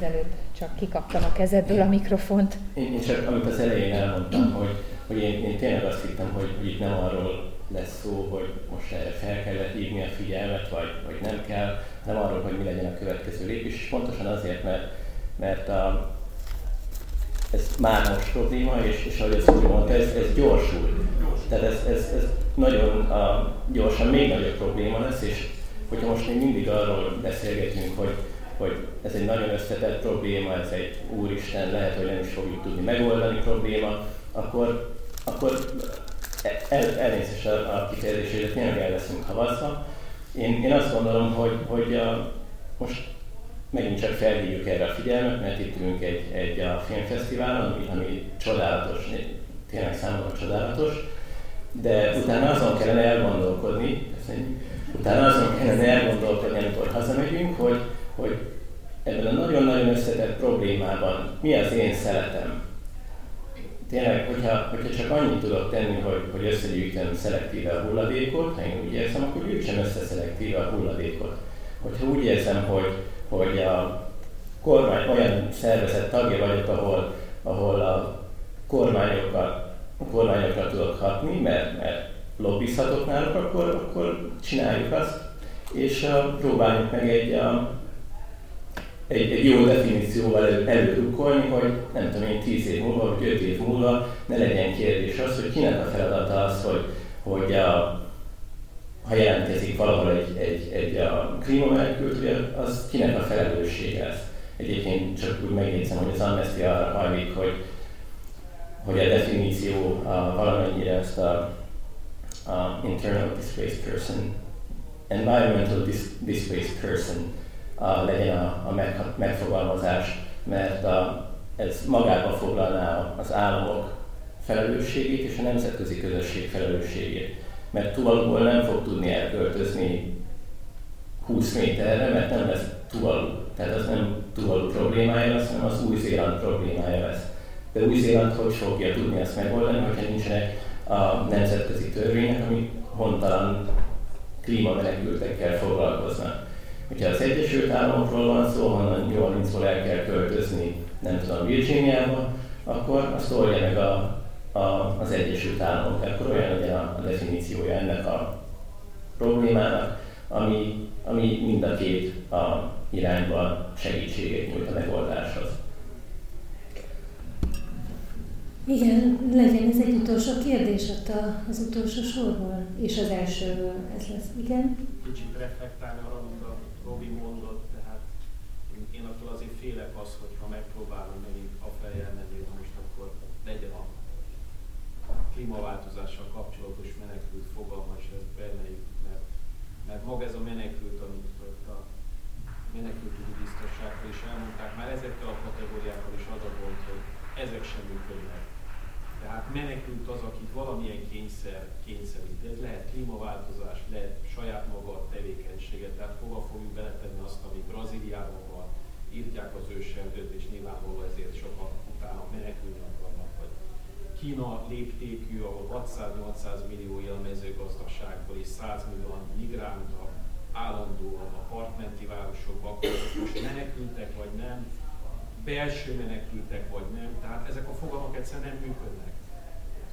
előbb, csak kikaptam a kezedből a mikrofont. Én, én csak amit az elején elmondtam, hogy, hogy én, én tényleg azt hittem, hogy, hogy itt nem arról lesz szó, hogy most erre fel kellett hívni a figyelmet, vagy, vagy nem kell, hanem arról, hogy mi legyen a következő lépés, és pontosan azért, mert, mert a, ez már most probléma, és, és ahogy úr mondta, ez, ez gyorsul. Tehát ez, ez, ez nagyon a, gyorsan még nagyobb probléma lesz, és hogyha most még mindig arról beszélgetünk, hogy, hogy ez egy nagyon összetett probléma, ez egy úristen, lehet, hogy nem is fogjuk tudni megoldani probléma, akkor, akkor el, elnézést a, a kifejezésére, tényleg el leszünk havazva. Én, én azt gondolom, hogy, hogy a, most megint csak felhívjuk erre a figyelmet, mert itt ülünk egy, egy a filmfesztiválon, ami, ami csodálatos, tényleg számomra csodálatos, de utána azon kellene elgondolkodni, utána azon kellene elgondolkodni, amikor hazamegyünk, hogy, hogy ebben a nagyon-nagyon összetett problémában mi az én szeretem, tényleg, hogyha, hogyha csak annyit tudok tenni, hogy, hogy összegyűjtem szelektíve a hulladékot, ha én úgy érzem, akkor gyűjtsem össze szelektíve a hulladékot. Hogyha úgy érzem, hogy, hogy a kormány olyan szervezet tagja vagyok, ahol, ahol a kormányokat, a kormányokra tudok hatni, mert, mert lobbizhatok náluk, akkor, akkor csináljuk azt, és uh, próbáljuk meg egy, uh, egy, egy jó definícióval elő, hogy nem tudom én 10 év múlva, vagy 5 év múlva ne legyen kérdés az, hogy kinek a feladata az, hogy, hogy a, ha jelentkezik valahol egy, egy, egy a klímamenekült, az kinek a felelőssége ez. Egyébként csak úgy megjegyzem, hogy az Amnesty arra hajlik, hogy, hogy a definíció a, valamennyire ezt a, a internal displaced person, environmental dis, displaced person a, legyen a, a meg, megfogalmazás, mert a, ez magába foglalná az államok felelősségét és a nemzetközi közösség felelősségét. Mert Tuvaluból nem fog tudni elköltözni 20 méterre, mert nem lesz Tuvalu. Tehát az nem Tuvalu problémája lesz, hanem az Új-Zéland problémája lesz. De Új-Zéland hogy fogja tudni ezt megoldani, hogyha nincsenek a nemzetközi törvények, amik hontalan klímamenekültekkel foglalkoznak. Hogyha az Egyesült Államokról van szó, honnan New Orleansból el kell költözni, nem tudom, Virginiába, akkor azt oldja meg a, a, az Egyesült Államok, akkor olyan legyen a, a definíciója ennek a problémának, ami, ami mind a két a irányban segítséget nyújt a megoldáshoz. Igen, legyen ez egy utolsó kérdés ott az utolsó sorból, és az elsőről ez lesz. Igen? Kicsit reflektálni arra, Robi mondott, tehát én, attól azért félek az, hogy ha megpróbálom megint a fejjel menni, most akkor legyen a klímaváltozással kapcsolatos menekült fogalma, és ez bemeljük, mert, mert maga ez a menekült, amit a menekültügyi biztonságról is elmondták, már ezekkel a kategóriákkal is az a gond, hogy ezek sem működnek. Tehát menekült az, akit valamilyen kényszer kényszerít. Ez lehet klímaváltozás, lehet saját maga a tevékenysége, tehát hova fogjuk beletenni azt, ami Brazíliában van, írtják az őserdőt, és nyilvánvalóan ezért sokan utána menekülni akarnak, vagy Kína léptékű, ahol 600-800 millió él a mezőgazdaságból, és 100 millió migránt a állandóan a partmenti városokban, akkor most menekültek vagy nem, belső menekültek vagy nem, tehát ezek a fogalmak egyszerűen nem működnek.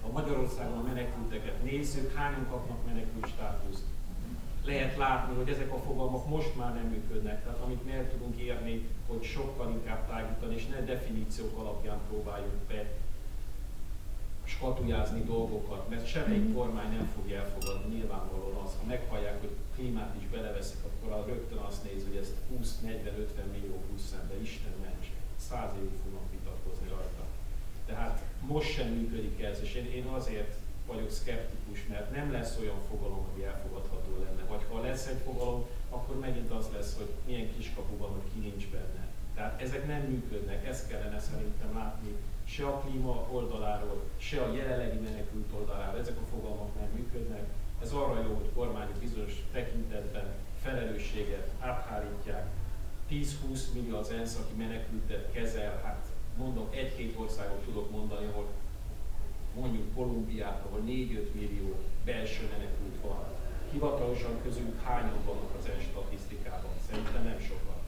Ha Magyarországon a menekülteket nézzük, hányan kapnak menekült státuszt, lehet látni, hogy ezek a fogalmak most már nem működnek. Tehát amit mi el tudunk érni, hogy sokkal inkább tágítani, és ne definíciók alapján próbáljuk be skatujázni dolgokat, mert semmelyik mhm. kormány nem fogja elfogadni nyilvánvalóan azt, ha meghallják, hogy klímát is beleveszik, akkor a rögtön azt néz, hogy ezt 20, 40, 50 millió plusz ember, Isten ments, száz évig fognak vitatkozni rajta. Tehát most sem működik ez, és én, én azért vagyok szkeptikus, mert nem lesz olyan fogalom, ami elfogadható lenne. Vagy ha lesz egy fogalom, akkor megint az lesz, hogy milyen kiskapu van, hogy ki nincs benne. Tehát ezek nem működnek, ezt kellene szerintem látni se a klíma oldaláról, se a jelenlegi menekült oldaláról. Ezek a fogalmak nem működnek. Ez arra jó, hogy kormányok bizonyos tekintetben felelősséget áthárítják. 10-20 millió az ENSZ, aki menekültet kezel, hát mondom, egy-két országot tudok mondani, ahol mondjuk Kolumbiát, ahol 4-5 millió belső menekült van. Hivatalosan közülük hányan vannak az ENSZ statisztikában? Szerintem nem sokan.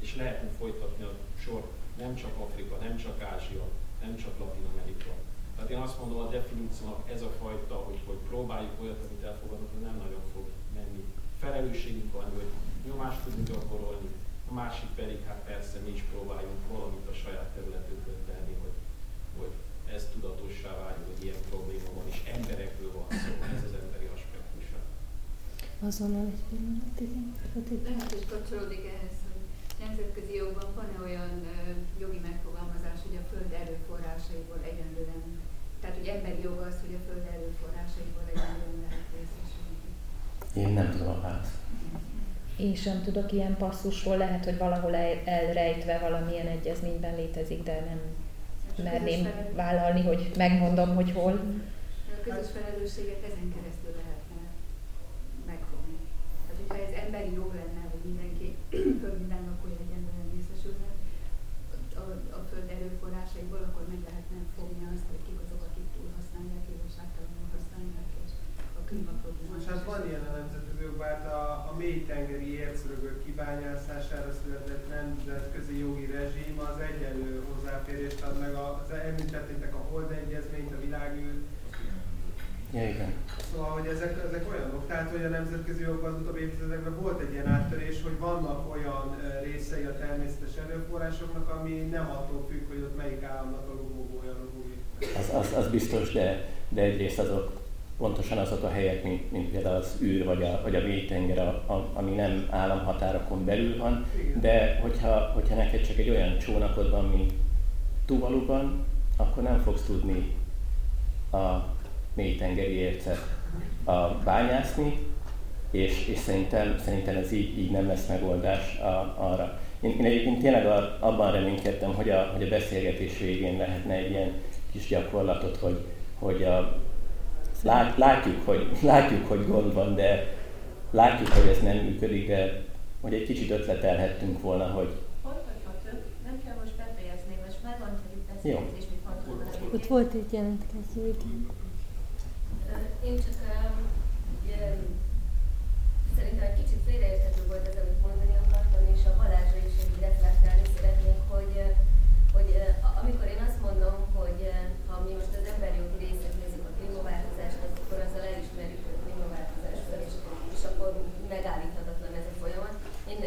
És lehetne folytatni a sor nem csak Afrika, nem csak Ázsia, nem csak Latin Amerika. Tehát én azt mondom, a definíciónak ez a fajta, hogy, hogy próbáljuk olyat, amit elfogadunk, hogy nem nagyon fog menni. Felelősségünk van, hogy nyomást tudunk gyakorolni, a másik pedig, hát persze mi is próbáljunk valamit a saját területünkön tenni, hogy, hogy ez tudatossá váljon, hogy ilyen probléma van, és emberekről van szó, ez az emberi aspektusa. Azonnal egy pillanat, igen. Lehet, hogy kapcsolódik ehhez, hogy nemzetközi jogban van-e olyan jogi megfogalmazás, hogy a föld erőforrásaiból egyenlően, tehát hogy emberi jog az, hogy a föld erőforrásaiból egyenlően lehet részesülni? Én nem tudom választ. Én sem tudok ilyen passzusról, lehet, hogy valahol elrejtve valamilyen egyezményben létezik, de nem merném vállalni, hogy megmondom, hogy hol. A közös felelősséget ezen keresztül lehetne megfogni. Tehát, hogyha ez emberi jog lenne, hogy mindenki, föld minden lakója egyenlően részesülne a, a föld erőforrásaiból, akkor meg lehetne fogni azt, hogy kik azok, akik túlhasználják, igazságtalanul használják, és a klímaproblémát. Most hát van ilyen a nemzetközi jogban, hát a, a mély-tengeri ércrögök kibányászására született nemzetközi jogi rezsim az egyenlő hozzáférést ad meg, az említettétek a Hold Egyezményt, a világűr, Ja, igen. Szóval, hogy ezek, ezek olyanok, tehát hogy a nemzetközi jogban az utóbbi évtizedekben volt egy ilyen áttörés, hogy vannak olyan részei a természetes erőforrásoknak, ami nem attól függ, hogy ott melyik államnak a logógója logói. Az, az, az biztos, de, de egyrészt azok pontosan azok a helyek, mint, mint például az űr vagy a, vagy a mélytenger, a, a, ami nem államhatárokon belül van, Igen. de hogyha, hogyha neked csak egy olyan csónakod van, mint Tuvaluban, akkor nem fogsz tudni a mélytengeri ércet a bányászni, és, és szerintem, szerintem ez így, így nem lesz megoldás a, arra. Én, én egyébként tényleg a, abban reménykedtem, hogy a, hogy a beszélgetés végén lehetne egy ilyen kis gyakorlatot, hogy, hogy a, lát, látjuk, hogy, látjuk, hogy gond van, de látjuk, hogy ez nem működik, de hogy egy kicsit ötletelhettünk volna, hogy... Nem kell most befejezni, most már van, hogy Jó. Ott volt egy jelentkező, igen. Én csak ugye, szerintem egy kicsit félreérthető volt ez, amit mondani akartam, és a Balázsra is egy reflektálni szeretnék, hogy, hogy amikor én azt mondom, hogy ha mi most az emberjogi részét nézzük a klímaváltozást, akkor azzal elismerjük, hogy klímaváltozás van, és, és akkor megállíthatatlan ez a folyamat. Én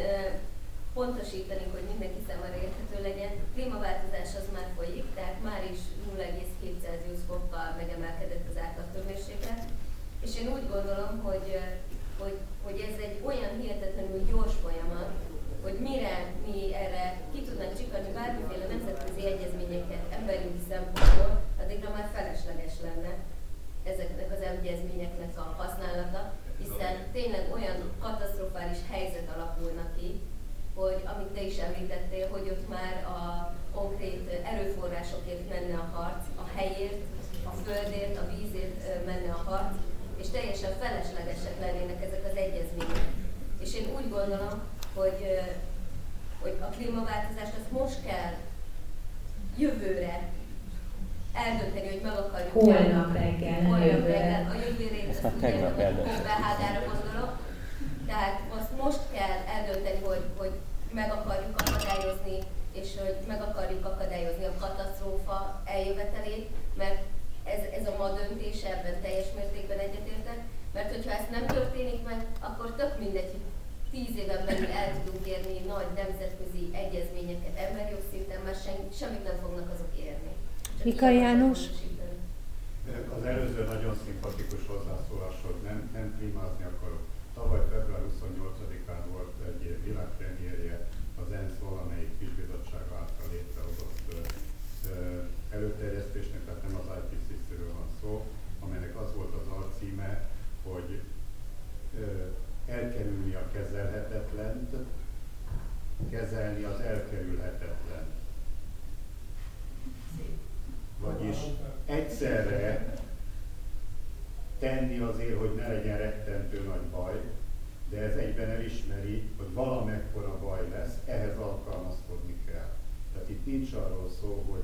pontosítani, hogy mindenki számára érthető legyen. Klímaváltozás az már folyik, tehát már is 0,2 Celsius fokkal megemelkedett az átlaghőmérséklet. És én úgy gondolom, hogy, hogy, hogy ez egy olyan hihetetlenül gyors folyamat, hogy mire mi erre ki tudnánk csikani bármiféle nemzetközi egyezményeket emberi szempontból, addigra már felesleges lenne ezeknek az egyezményeknek a használata, hiszen tényleg olyan katasztrofális helyzet alakulna ki, hogy amit te is említettél, hogy ott már a konkrét erőforrásokért menne a harc, a helyért, a földért, a vízért menne a harc, és teljesen feleslegesek lennének ezek az egyezmények. És én úgy gondolom, hogy, hogy a klímaváltozást azt most kell jövőre eldönteni, hogy meg akarjuk. Holnap reggel, holnap reggel. A jövőre Ezt már tegnap eldöntöttük. gondolok. Tehát azt most kell eldönteni, hogy, hogy meg akarjuk akadályozni, és hogy meg akarjuk akadályozni a katasztrófa eljövetelét, mert ez, ez a ma döntés ebben teljes mértékben egyetértek, mert hogyha ez nem történik meg, akkor tök mindegy, hogy tíz éven belül el tudunk érni nagy nemzetközi egyezményeket emberjog szinten, mert sem, semmit nem fognak azok érni. Mika János? Az előző nagyon szimpatikus hozzászólásod, nem, nem klímázni akarok. Tavaly február 28-án volt egy világpremierje az ENSZ valamelyik kisbizottság által létrehozott előterjesztés kezelni az elkerülhetetlen. Vagyis egyszerre azért, hogy ne legyen rettentő nagy baj, de ez egyben elismeri, hogy valamekkora baj lesz, ehhez alkalmazkodni kell. Tehát itt nincs arról szó, hogy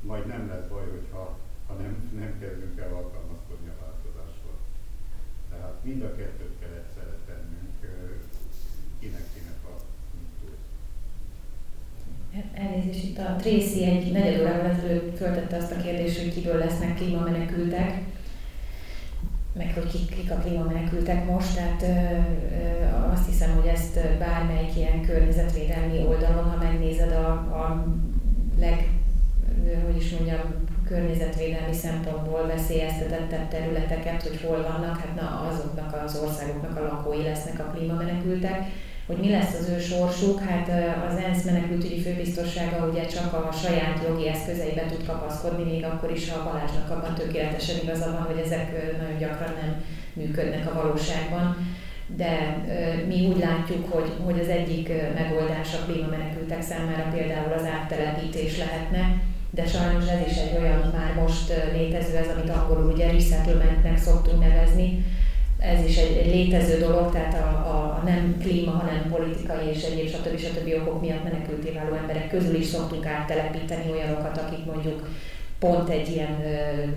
majd nem lesz baj, hogyha ha nem, nem kezdünk el alkalmazkodni a változáshoz. Tehát mind a kettőt kell egyszerre tennünk, kinek-kinek a Elnézést, itt a Tracy egy negyed órával ezelőtt azt a kérdést, hogy kiből lesznek klímamenekültek meg hogy kik, kik a klímamenekültek most, tehát ö, azt hiszem, hogy ezt bármelyik ilyen környezetvédelmi oldalon, ha megnézed a, a leg, hogy is mondjam, környezetvédelmi szempontból veszélyeztetettebb területeket, hogy hol vannak, hát na, azoknak az országoknak a lakói lesznek a klímamenekültek hogy mi lesz az ő sorsuk, hát az ENSZ menekültügyi főbiztossága ugye csak a saját jogi eszközeibe tud kapaszkodni, még akkor is, ha a Balázsnak abban tökéletesen igaza van, hogy ezek nagyon gyakran nem működnek a valóságban. De mi úgy látjuk, hogy, hogy az egyik megoldás a klímamenekültek számára például az áttelepítés lehetne, de sajnos ez is egy olyan már most létező, ez amit angolul ugye resettlementnek szoktunk nevezni, ez is egy, egy létező dolog, tehát a, a nem klíma, hanem politikai és egyéb stb. stb. okok miatt menekülté váló emberek közül is szoktunk áttelepíteni olyanokat, akik mondjuk pont egy ilyen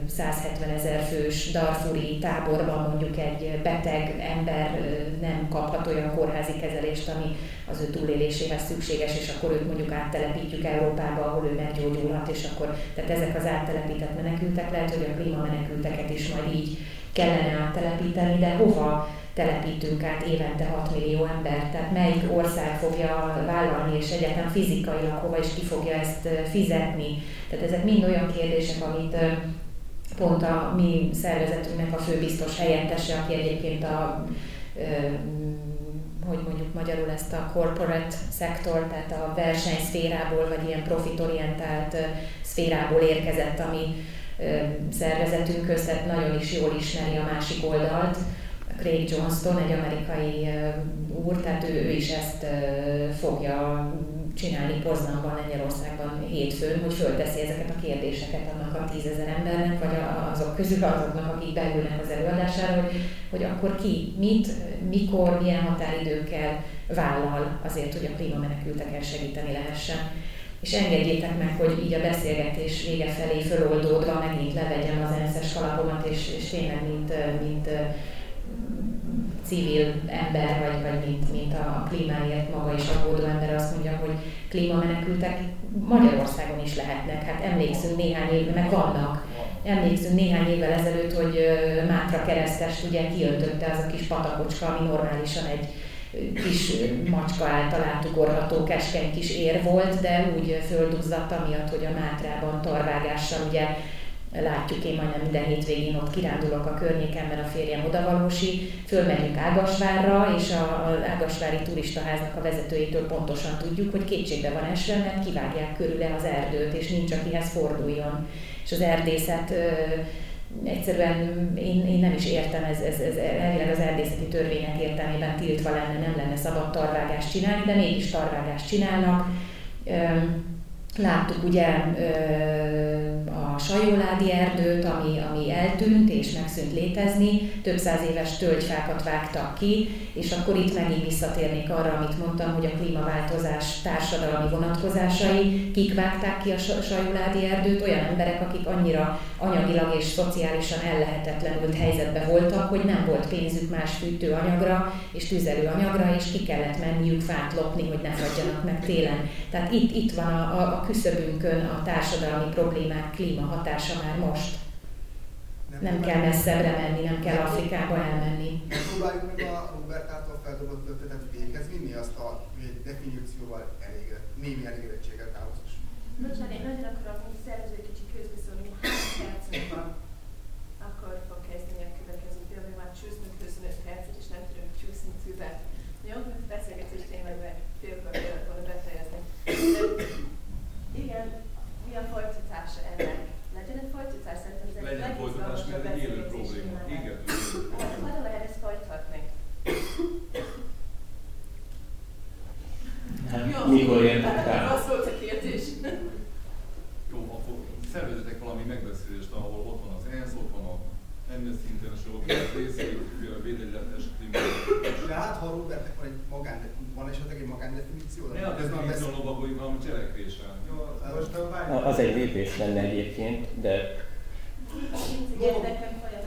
170 ezer fős Darfuri táborban mondjuk egy beteg ember nem kaphat olyan kórházi kezelést, ami az ő túléléséhez szükséges, és akkor őt mondjuk áttelepítjük Európába, ahol ő meggyógyulhat, és akkor, tehát ezek az áttelepített menekültek, lehet, hogy a klímamenekülteket is majd így kellene áttelepíteni, de hova telepítünk át évente 6 millió ember, tehát melyik ország fogja vállalni, és egyáltalán fizikailag hova is ki fogja ezt fizetni. Tehát ezek mind olyan kérdések, amit pont a mi szervezetünknek a főbiztos helyettese, aki egyébként a hogy mondjuk magyarul ezt a corporate szektor, tehát a versenyszférából, vagy ilyen profitorientált szférából érkezett, ami szervezetünk között nagyon is jól ismeri a másik oldalt. Craig Johnston, egy amerikai úr, tehát ő, ő is ezt fogja csinálni Poznanban, Lengyelországban hétfőn, hogy fölteszi ezeket a kérdéseket annak a tízezer embernek, vagy azok közül azoknak, akik beülnek az előadására, hogy, hogy akkor ki, mit, mikor, milyen határidőkkel vállal azért, hogy a klímamenekülteken segíteni lehessen és engedjétek meg, hogy így a beszélgetés vége felé föloldódva megint levegyem az ENSZ-es kalapomat, és, és tényleg mint, mint civil ember, vagy, vagy mint, mint a klímáért maga is aggódó ember azt mondja, hogy klímamenekültek Magyarországon is lehetnek. Hát emlékszünk néhány évvel, meg vannak. Emlékszünk néhány évvel ezelőtt, hogy Mátra keresztest ugye kiöntötte az a kis patakocska, ami normálisan egy kis macska által átugorható keskeny kis ér volt, de úgy földuzzadt amiatt, hogy a Mátrában tarvágással ugye látjuk, én majdnem minden hétvégén ott kirándulok a környéken, mert a férjem odavalósi, fölmegyünk Ágasvárra, és az Ágasvári turistaháznak a vezetőjétől pontosan tudjuk, hogy kétségbe van esve, mert kivágják körüle az erdőt, és nincs akihez forduljon. És az erdészet egyszerűen én, én nem is értem, ez, ez, ez elvileg az erdészeti törvények értelmében tiltva lenne, nem lenne szabad tarvágást csinálni, de mégis tarvágást csinálnak. Láttuk ugye a sajóládi erdőt, ami, ami eltűnt és megszűnt létezni, több száz éves tölgyfákat vágtak ki, és akkor itt megint visszatérnék arra, amit mondtam, hogy a klímaváltozás társadalmi vonatkozásai, kik vágták ki a sajóládi erdőt, olyan emberek, akik annyira anyagilag és szociálisan ellehetetlenült helyzetbe voltak, hogy nem volt pénzük más fűtőanyagra és tüzelőanyagra, és ki kellett menniük fát lopni, hogy ne fagyjanak meg télen. Tehát itt, itt van a, a, a küszöbünkön a társadalmi problémák klímahatása már most. Nem, nem kell messzebbre menni, nem kell Afrikába elmenni. Próbáljuk meg a Robert által feldobott ötletet véghez vinni azt a definícióval elégre, némi elégedettséget is. Bocsánat, én nagyon akarom, hogy szervező kicsi közbeszólni, hány percben akkor fog kezdeni a következő film, már csúsznunk 25 percet, és nem tudunk csúszni tüzet. Jó, beszélgetést tényleg meg félkor volna befejezni. Igen, mi a folytatása ennek? Legyen egy folytatás, szerintem ez egy Legyen folytatás, mert egy élő probléma. Igen. Hogyan lehet ezt folytatni? Hát, mikor értek rá. Az volt a kérdés. Jó, akkor szervezetek valami megbeszélést, ahol ott van az ENSZ, ott van a Amnesty International, ott van az részét, a védegyletes De hát, ha Robertnek van egy magán, van esetleg egy magándefiníció? Ne a definíció lovagoljuk, hanem cselekvésen. Jó, most a A- Az egy lépés lenne egyébként, de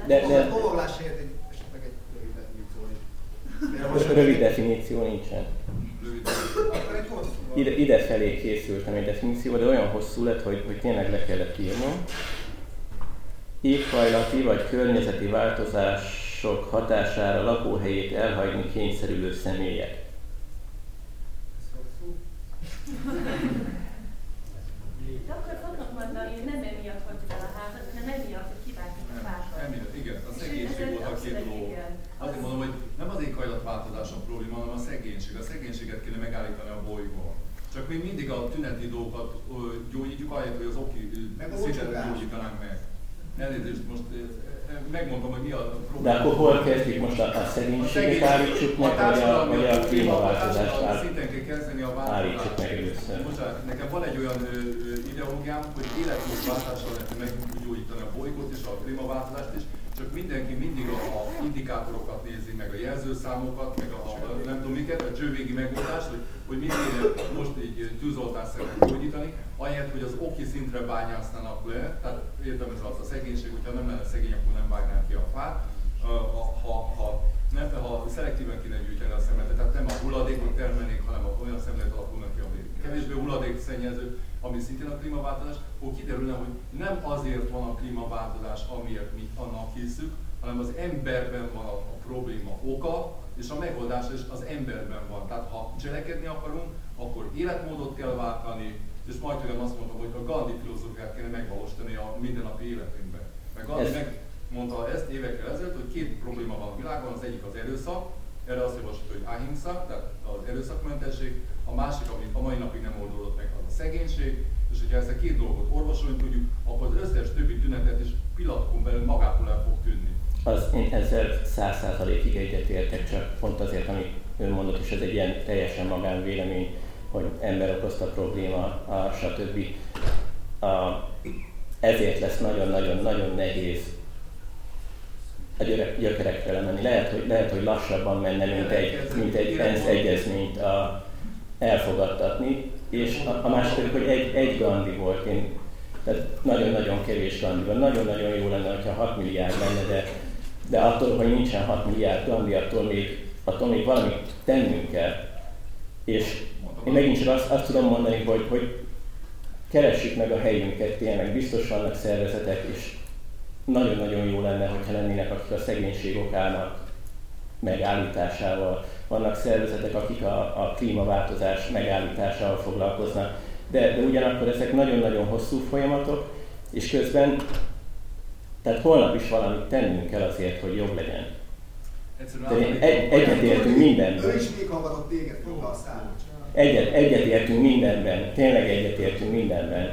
De- de- Lovaglás helyett egy, esetleg egy rövid definíció. most rövid definíció nincsen. Ide, ide felé készültem egy definíció, de olyan hosszú lett, hogy, hogy tényleg le kellett írnom. Éghajlati vagy környezeti változások hatására lakóhelyét elhagyni kényszerülő személyek. De akkor fognak mondani, hogy nem emiatt hagyjuk el a házat, hanem emiatt, hogy kivágjuk a fákat. Emiatt, igen, a És szegénység ez volt a két dolog. Azért mondom, hogy nem az éghajlatváltozás szegénység. A szegénységet kéne megállítani a bolygón. Csak még mindig a tüneti dolgokat ö, gyógyítjuk, ahelyett, hogy az oki Meg mocsogás. gyógyítanánk meg. Elnézést, most megmondtam, hogy mi a De probléma. akkor hol kezdjük most a, a szegénységet állítsuk meg, vagy a, vagy a klímaváltozást a áll- szinten kell kezdeni a állítsuk változást. meg először. Bocsánat, nekem van egy olyan ideológiám, hogy életmódváltással lehet meggyógyítani a bolygót és a klímaváltozást is, csak mindenki mindig a, a indikátorokat nézi, meg a jelzőszámokat, meg a, a nem tudom miket, a csővégi megoldás, hogy, hogy kéne most így tűzoltásszerűen gyógyítani, ahelyett, hogy az oki szintre bányásznának le, tehát értem ez az a szegénység, hogyha nem lenne szegény, akkor nem vágnánk ki a fát, ha, ha, nem, ha szelektíven kéne gyűjteni a szemetet, tehát nem a hulladékot termelnék, hanem a olyan szemlet alakulnak ki, ami kevésbé hulladékszennyező, ami szintén a klímaváltozás, akkor kiderülne, hogy nem azért van a klímaváltozás, amiért mi annak hiszük, hanem az emberben van a, a probléma oka, és a megoldás is az emberben van. Tehát ha cselekedni akarunk, akkor életmódot kell váltani, és majd olyan azt mondtam, hogy a Gandhi filozófiát kéne megvalósítani a mindennapi életünkben. Meg Gandhi megmondta ezt évekkel ezelőtt, hogy két probléma van a világban, az egyik az erőszak, erre azt javasolta, hogy ahimsa, tehát az erőszakmentesség, a másik, ami a mai napig nem oldódott meg, a szegénység, és hogyha ezt a két dolgot orvosolni tudjuk, akkor az összes többi tünetet is pillanatokon belül magától el fog tűnni. Az, én ezzel száz százalékig egyetértek, csak pont azért, amit ön mondott, és ez egy ilyen teljesen magánvélemény, hogy ember okozta probléma, a, stb. A, ezért lesz nagyon-nagyon-nagyon nehéz a gyökerekre lemenni. Lehet, hogy, lehet, hogy lassabban menne, mint egy, mint egy ENSZ egyezményt a, elfogadtatni, és a, a másik pedig, hogy egy, egy Gandhi volt, én, tehát nagyon-nagyon kevés Gandhi van. Nagyon-nagyon jó lenne, hogyha 6 milliárd lenne, de, de attól, hogy nincsen 6 milliárd Gandhi, attól még, attól még valamit tennünk kell. És én megint csak azt, azt tudom mondani, hogy, hogy keressük meg a helyünket, tényleg biztos vannak szervezetek, és nagyon-nagyon jó lenne, hogyha lennének, akik a szegénység okának megállításával. Vannak szervezetek, akik a, a klímaváltozás megállításával foglalkoznak. De, de ugyanakkor ezek nagyon-nagyon hosszú folyamatok, és közben, tehát holnap is valamit tennünk kell azért, hogy jobb legyen. De egy, egyetértünk Ő mindenben. is még hallgatott téged, fogd a számot. Egyet, egyetértünk mindenben, tényleg egyetértünk mindenben.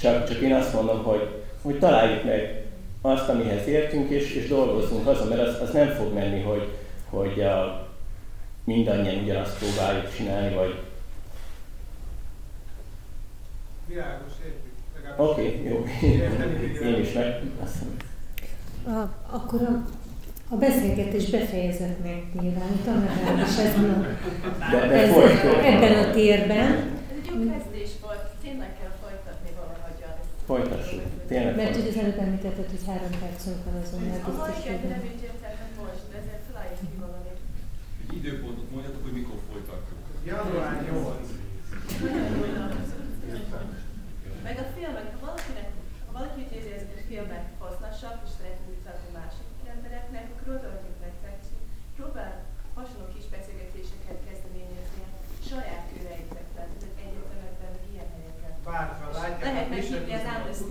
Csak, csak én azt mondom, hogy, hogy találjuk meg azt, amihez értünk, és, és dolgozzunk azon, mert az, az nem fog menni, hogy, hogy a, mindannyian ugyanazt próbáljuk csinálni, vagy Világos, értjük. Oké, okay, jó, én is meg. Azt A, akkor a, a beszélgetés befejezetnek nyilvánítom, legalábbis ezen a, De, de ez, folytatjuk. ebben a térben, Ez egy jó kezdés volt, tényleg kell folytatni valahogyan. Folytassuk, tényleg mert ugye az előbb említetted, hogy három percünk van azon, biztos, igen, hogy nem így értettem most, de ezért találjuk ki valamit. Egy időpontot mondjatok, hogy mikor folytatjuk. Január 8. Nagyon jó ötlet. Meg a filmek, ha valakinek, ha valaki úgy érzi, hogy a filmek hasznosak, és szeretnénk mutatni másik embereknek, akkor odaadjuk nektek, és próbál hasonló kis beszélgetéseket kezdeményezni a saját köreitekben, tehát egyetemekben, meg ilyen Bárha látják Lehet meghívni az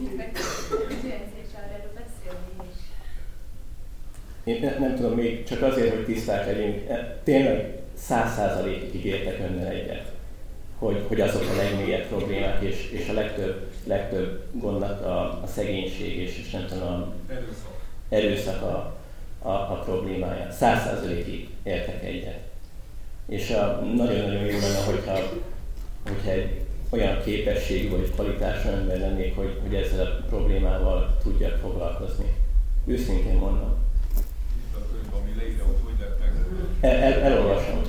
és erről beszélni is. Én ne- nem tudom, még csak azért, hogy tiszták legyünk, e, tényleg száz százalékig értek önnel egyet, hogy, hogy azok a legmélyebb problémák, és, és a legtöbb, legtöbb gondnak a, a szegénység, és, és nem tudom, a Erőszak. erőszak a, a, a problémája. Száz százalékig értek egyet. És a, nagyon-nagyon jó lenne, hogyha hogyha egy olyan képességű vagy kvalitású ember lennék, hogy, hogy ezzel a problémával tudjak foglalkozni. Őszintén mondom. Itt a könyv, ami leírott, hogy lett? El, el, elolvasom.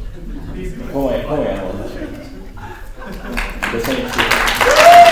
Komolyan, komolyan mondom. Köszönjük szépen.